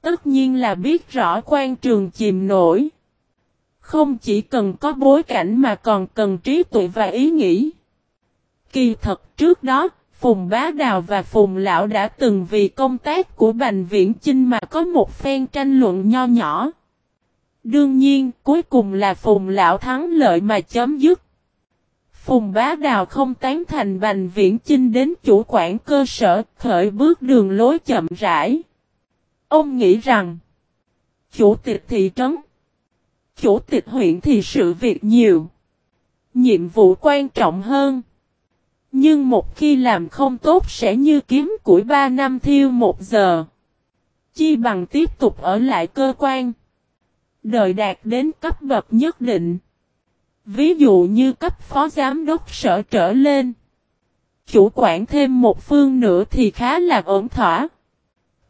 Tất nhiên là biết rõ quan trường chìm nổi. Không chỉ cần có bối cảnh mà còn cần trí tuệ và ý nghĩ. Kỳ thật trước đó, Phùng Bá Đào và Phùng Lão đã từng vì công tác của Bành Viễn Chinh mà có một phen tranh luận nho nhỏ. Đương nhiên, cuối cùng là Phùng Lão thắng lợi mà chấm dứt. Phùng Bá Đào không tán thành Bành Viễn Chinh đến chủ quản cơ sở khởi bước đường lối chậm rãi. Ông nghĩ rằng, chủ tịch thị trấn, chủ tịch huyện thì sự việc nhiều, nhiệm vụ quan trọng hơn. Nhưng một khi làm không tốt sẽ như kiếm củi ba năm thiêu một giờ. Chi bằng tiếp tục ở lại cơ quan. Đợi đạt đến cấp bậc nhất định. Ví dụ như cấp phó giám đốc sở trở lên. Chủ quản thêm một phương nữa thì khá là ổn thỏa.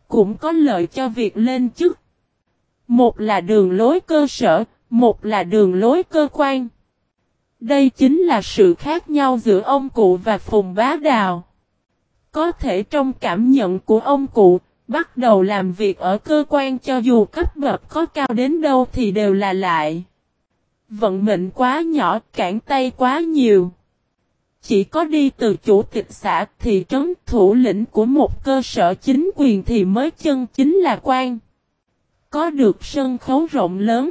Cũng có lợi cho việc lên chức. Một là đường lối cơ sở, một là đường lối cơ quan. Đây chính là sự khác nhau giữa ông cụ và Phùng Bá Đào. Có thể trong cảm nhận của ông cụ, bắt đầu làm việc ở cơ quan cho dù cấp bậc có cao đến đâu thì đều là lại. Vận mệnh quá nhỏ, cản tay quá nhiều. Chỉ có đi từ chủ tịch xã thị trấn thủ lĩnh của một cơ sở chính quyền thì mới chân chính là quan. Có được sân khấu rộng lớn.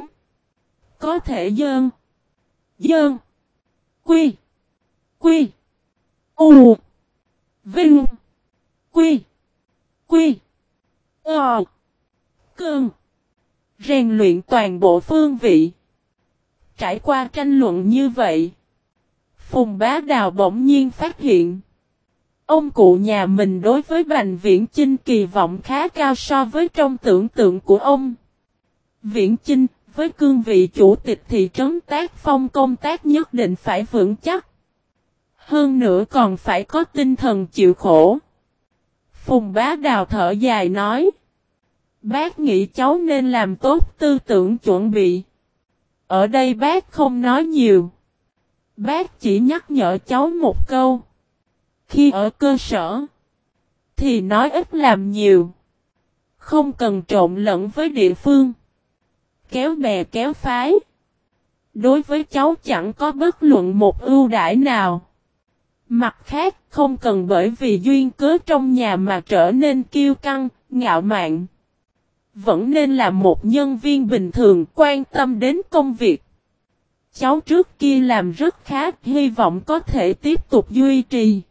Có thể dơn. Dơn. Quy. Quy. U. Vinh. Quy. Quy. Ờ. Cơn. Rèn luyện toàn bộ phương vị. Trải qua tranh luận như vậy. Phùng bá đào bỗng nhiên phát hiện. Ông cụ nhà mình đối với Bành Viễn Chinh kỳ vọng khá cao so với trong tưởng tượng của ông. Viễn Chinh, với cương vị chủ tịch thị trấn tác phong công tác nhất định phải vững chắc. Hơn nữa còn phải có tinh thần chịu khổ. Phùng bá đào thở dài nói. Bác nghĩ cháu nên làm tốt tư tưởng chuẩn bị. Ở đây bác không nói nhiều. Bác chỉ nhắc nhở cháu một câu. Khi ở cơ sở, thì nói ít làm nhiều. Không cần trộn lẫn với địa phương. Kéo bè kéo phái. Đối với cháu chẳng có bất luận một ưu đãi nào. Mặt khác, không cần bởi vì duyên cớ trong nhà mà trở nên kiêu căng, ngạo mạn. Vẫn nên là một nhân viên bình thường quan tâm đến công việc. Cháu trước kia làm rất khá, hy vọng có thể tiếp tục duy trì.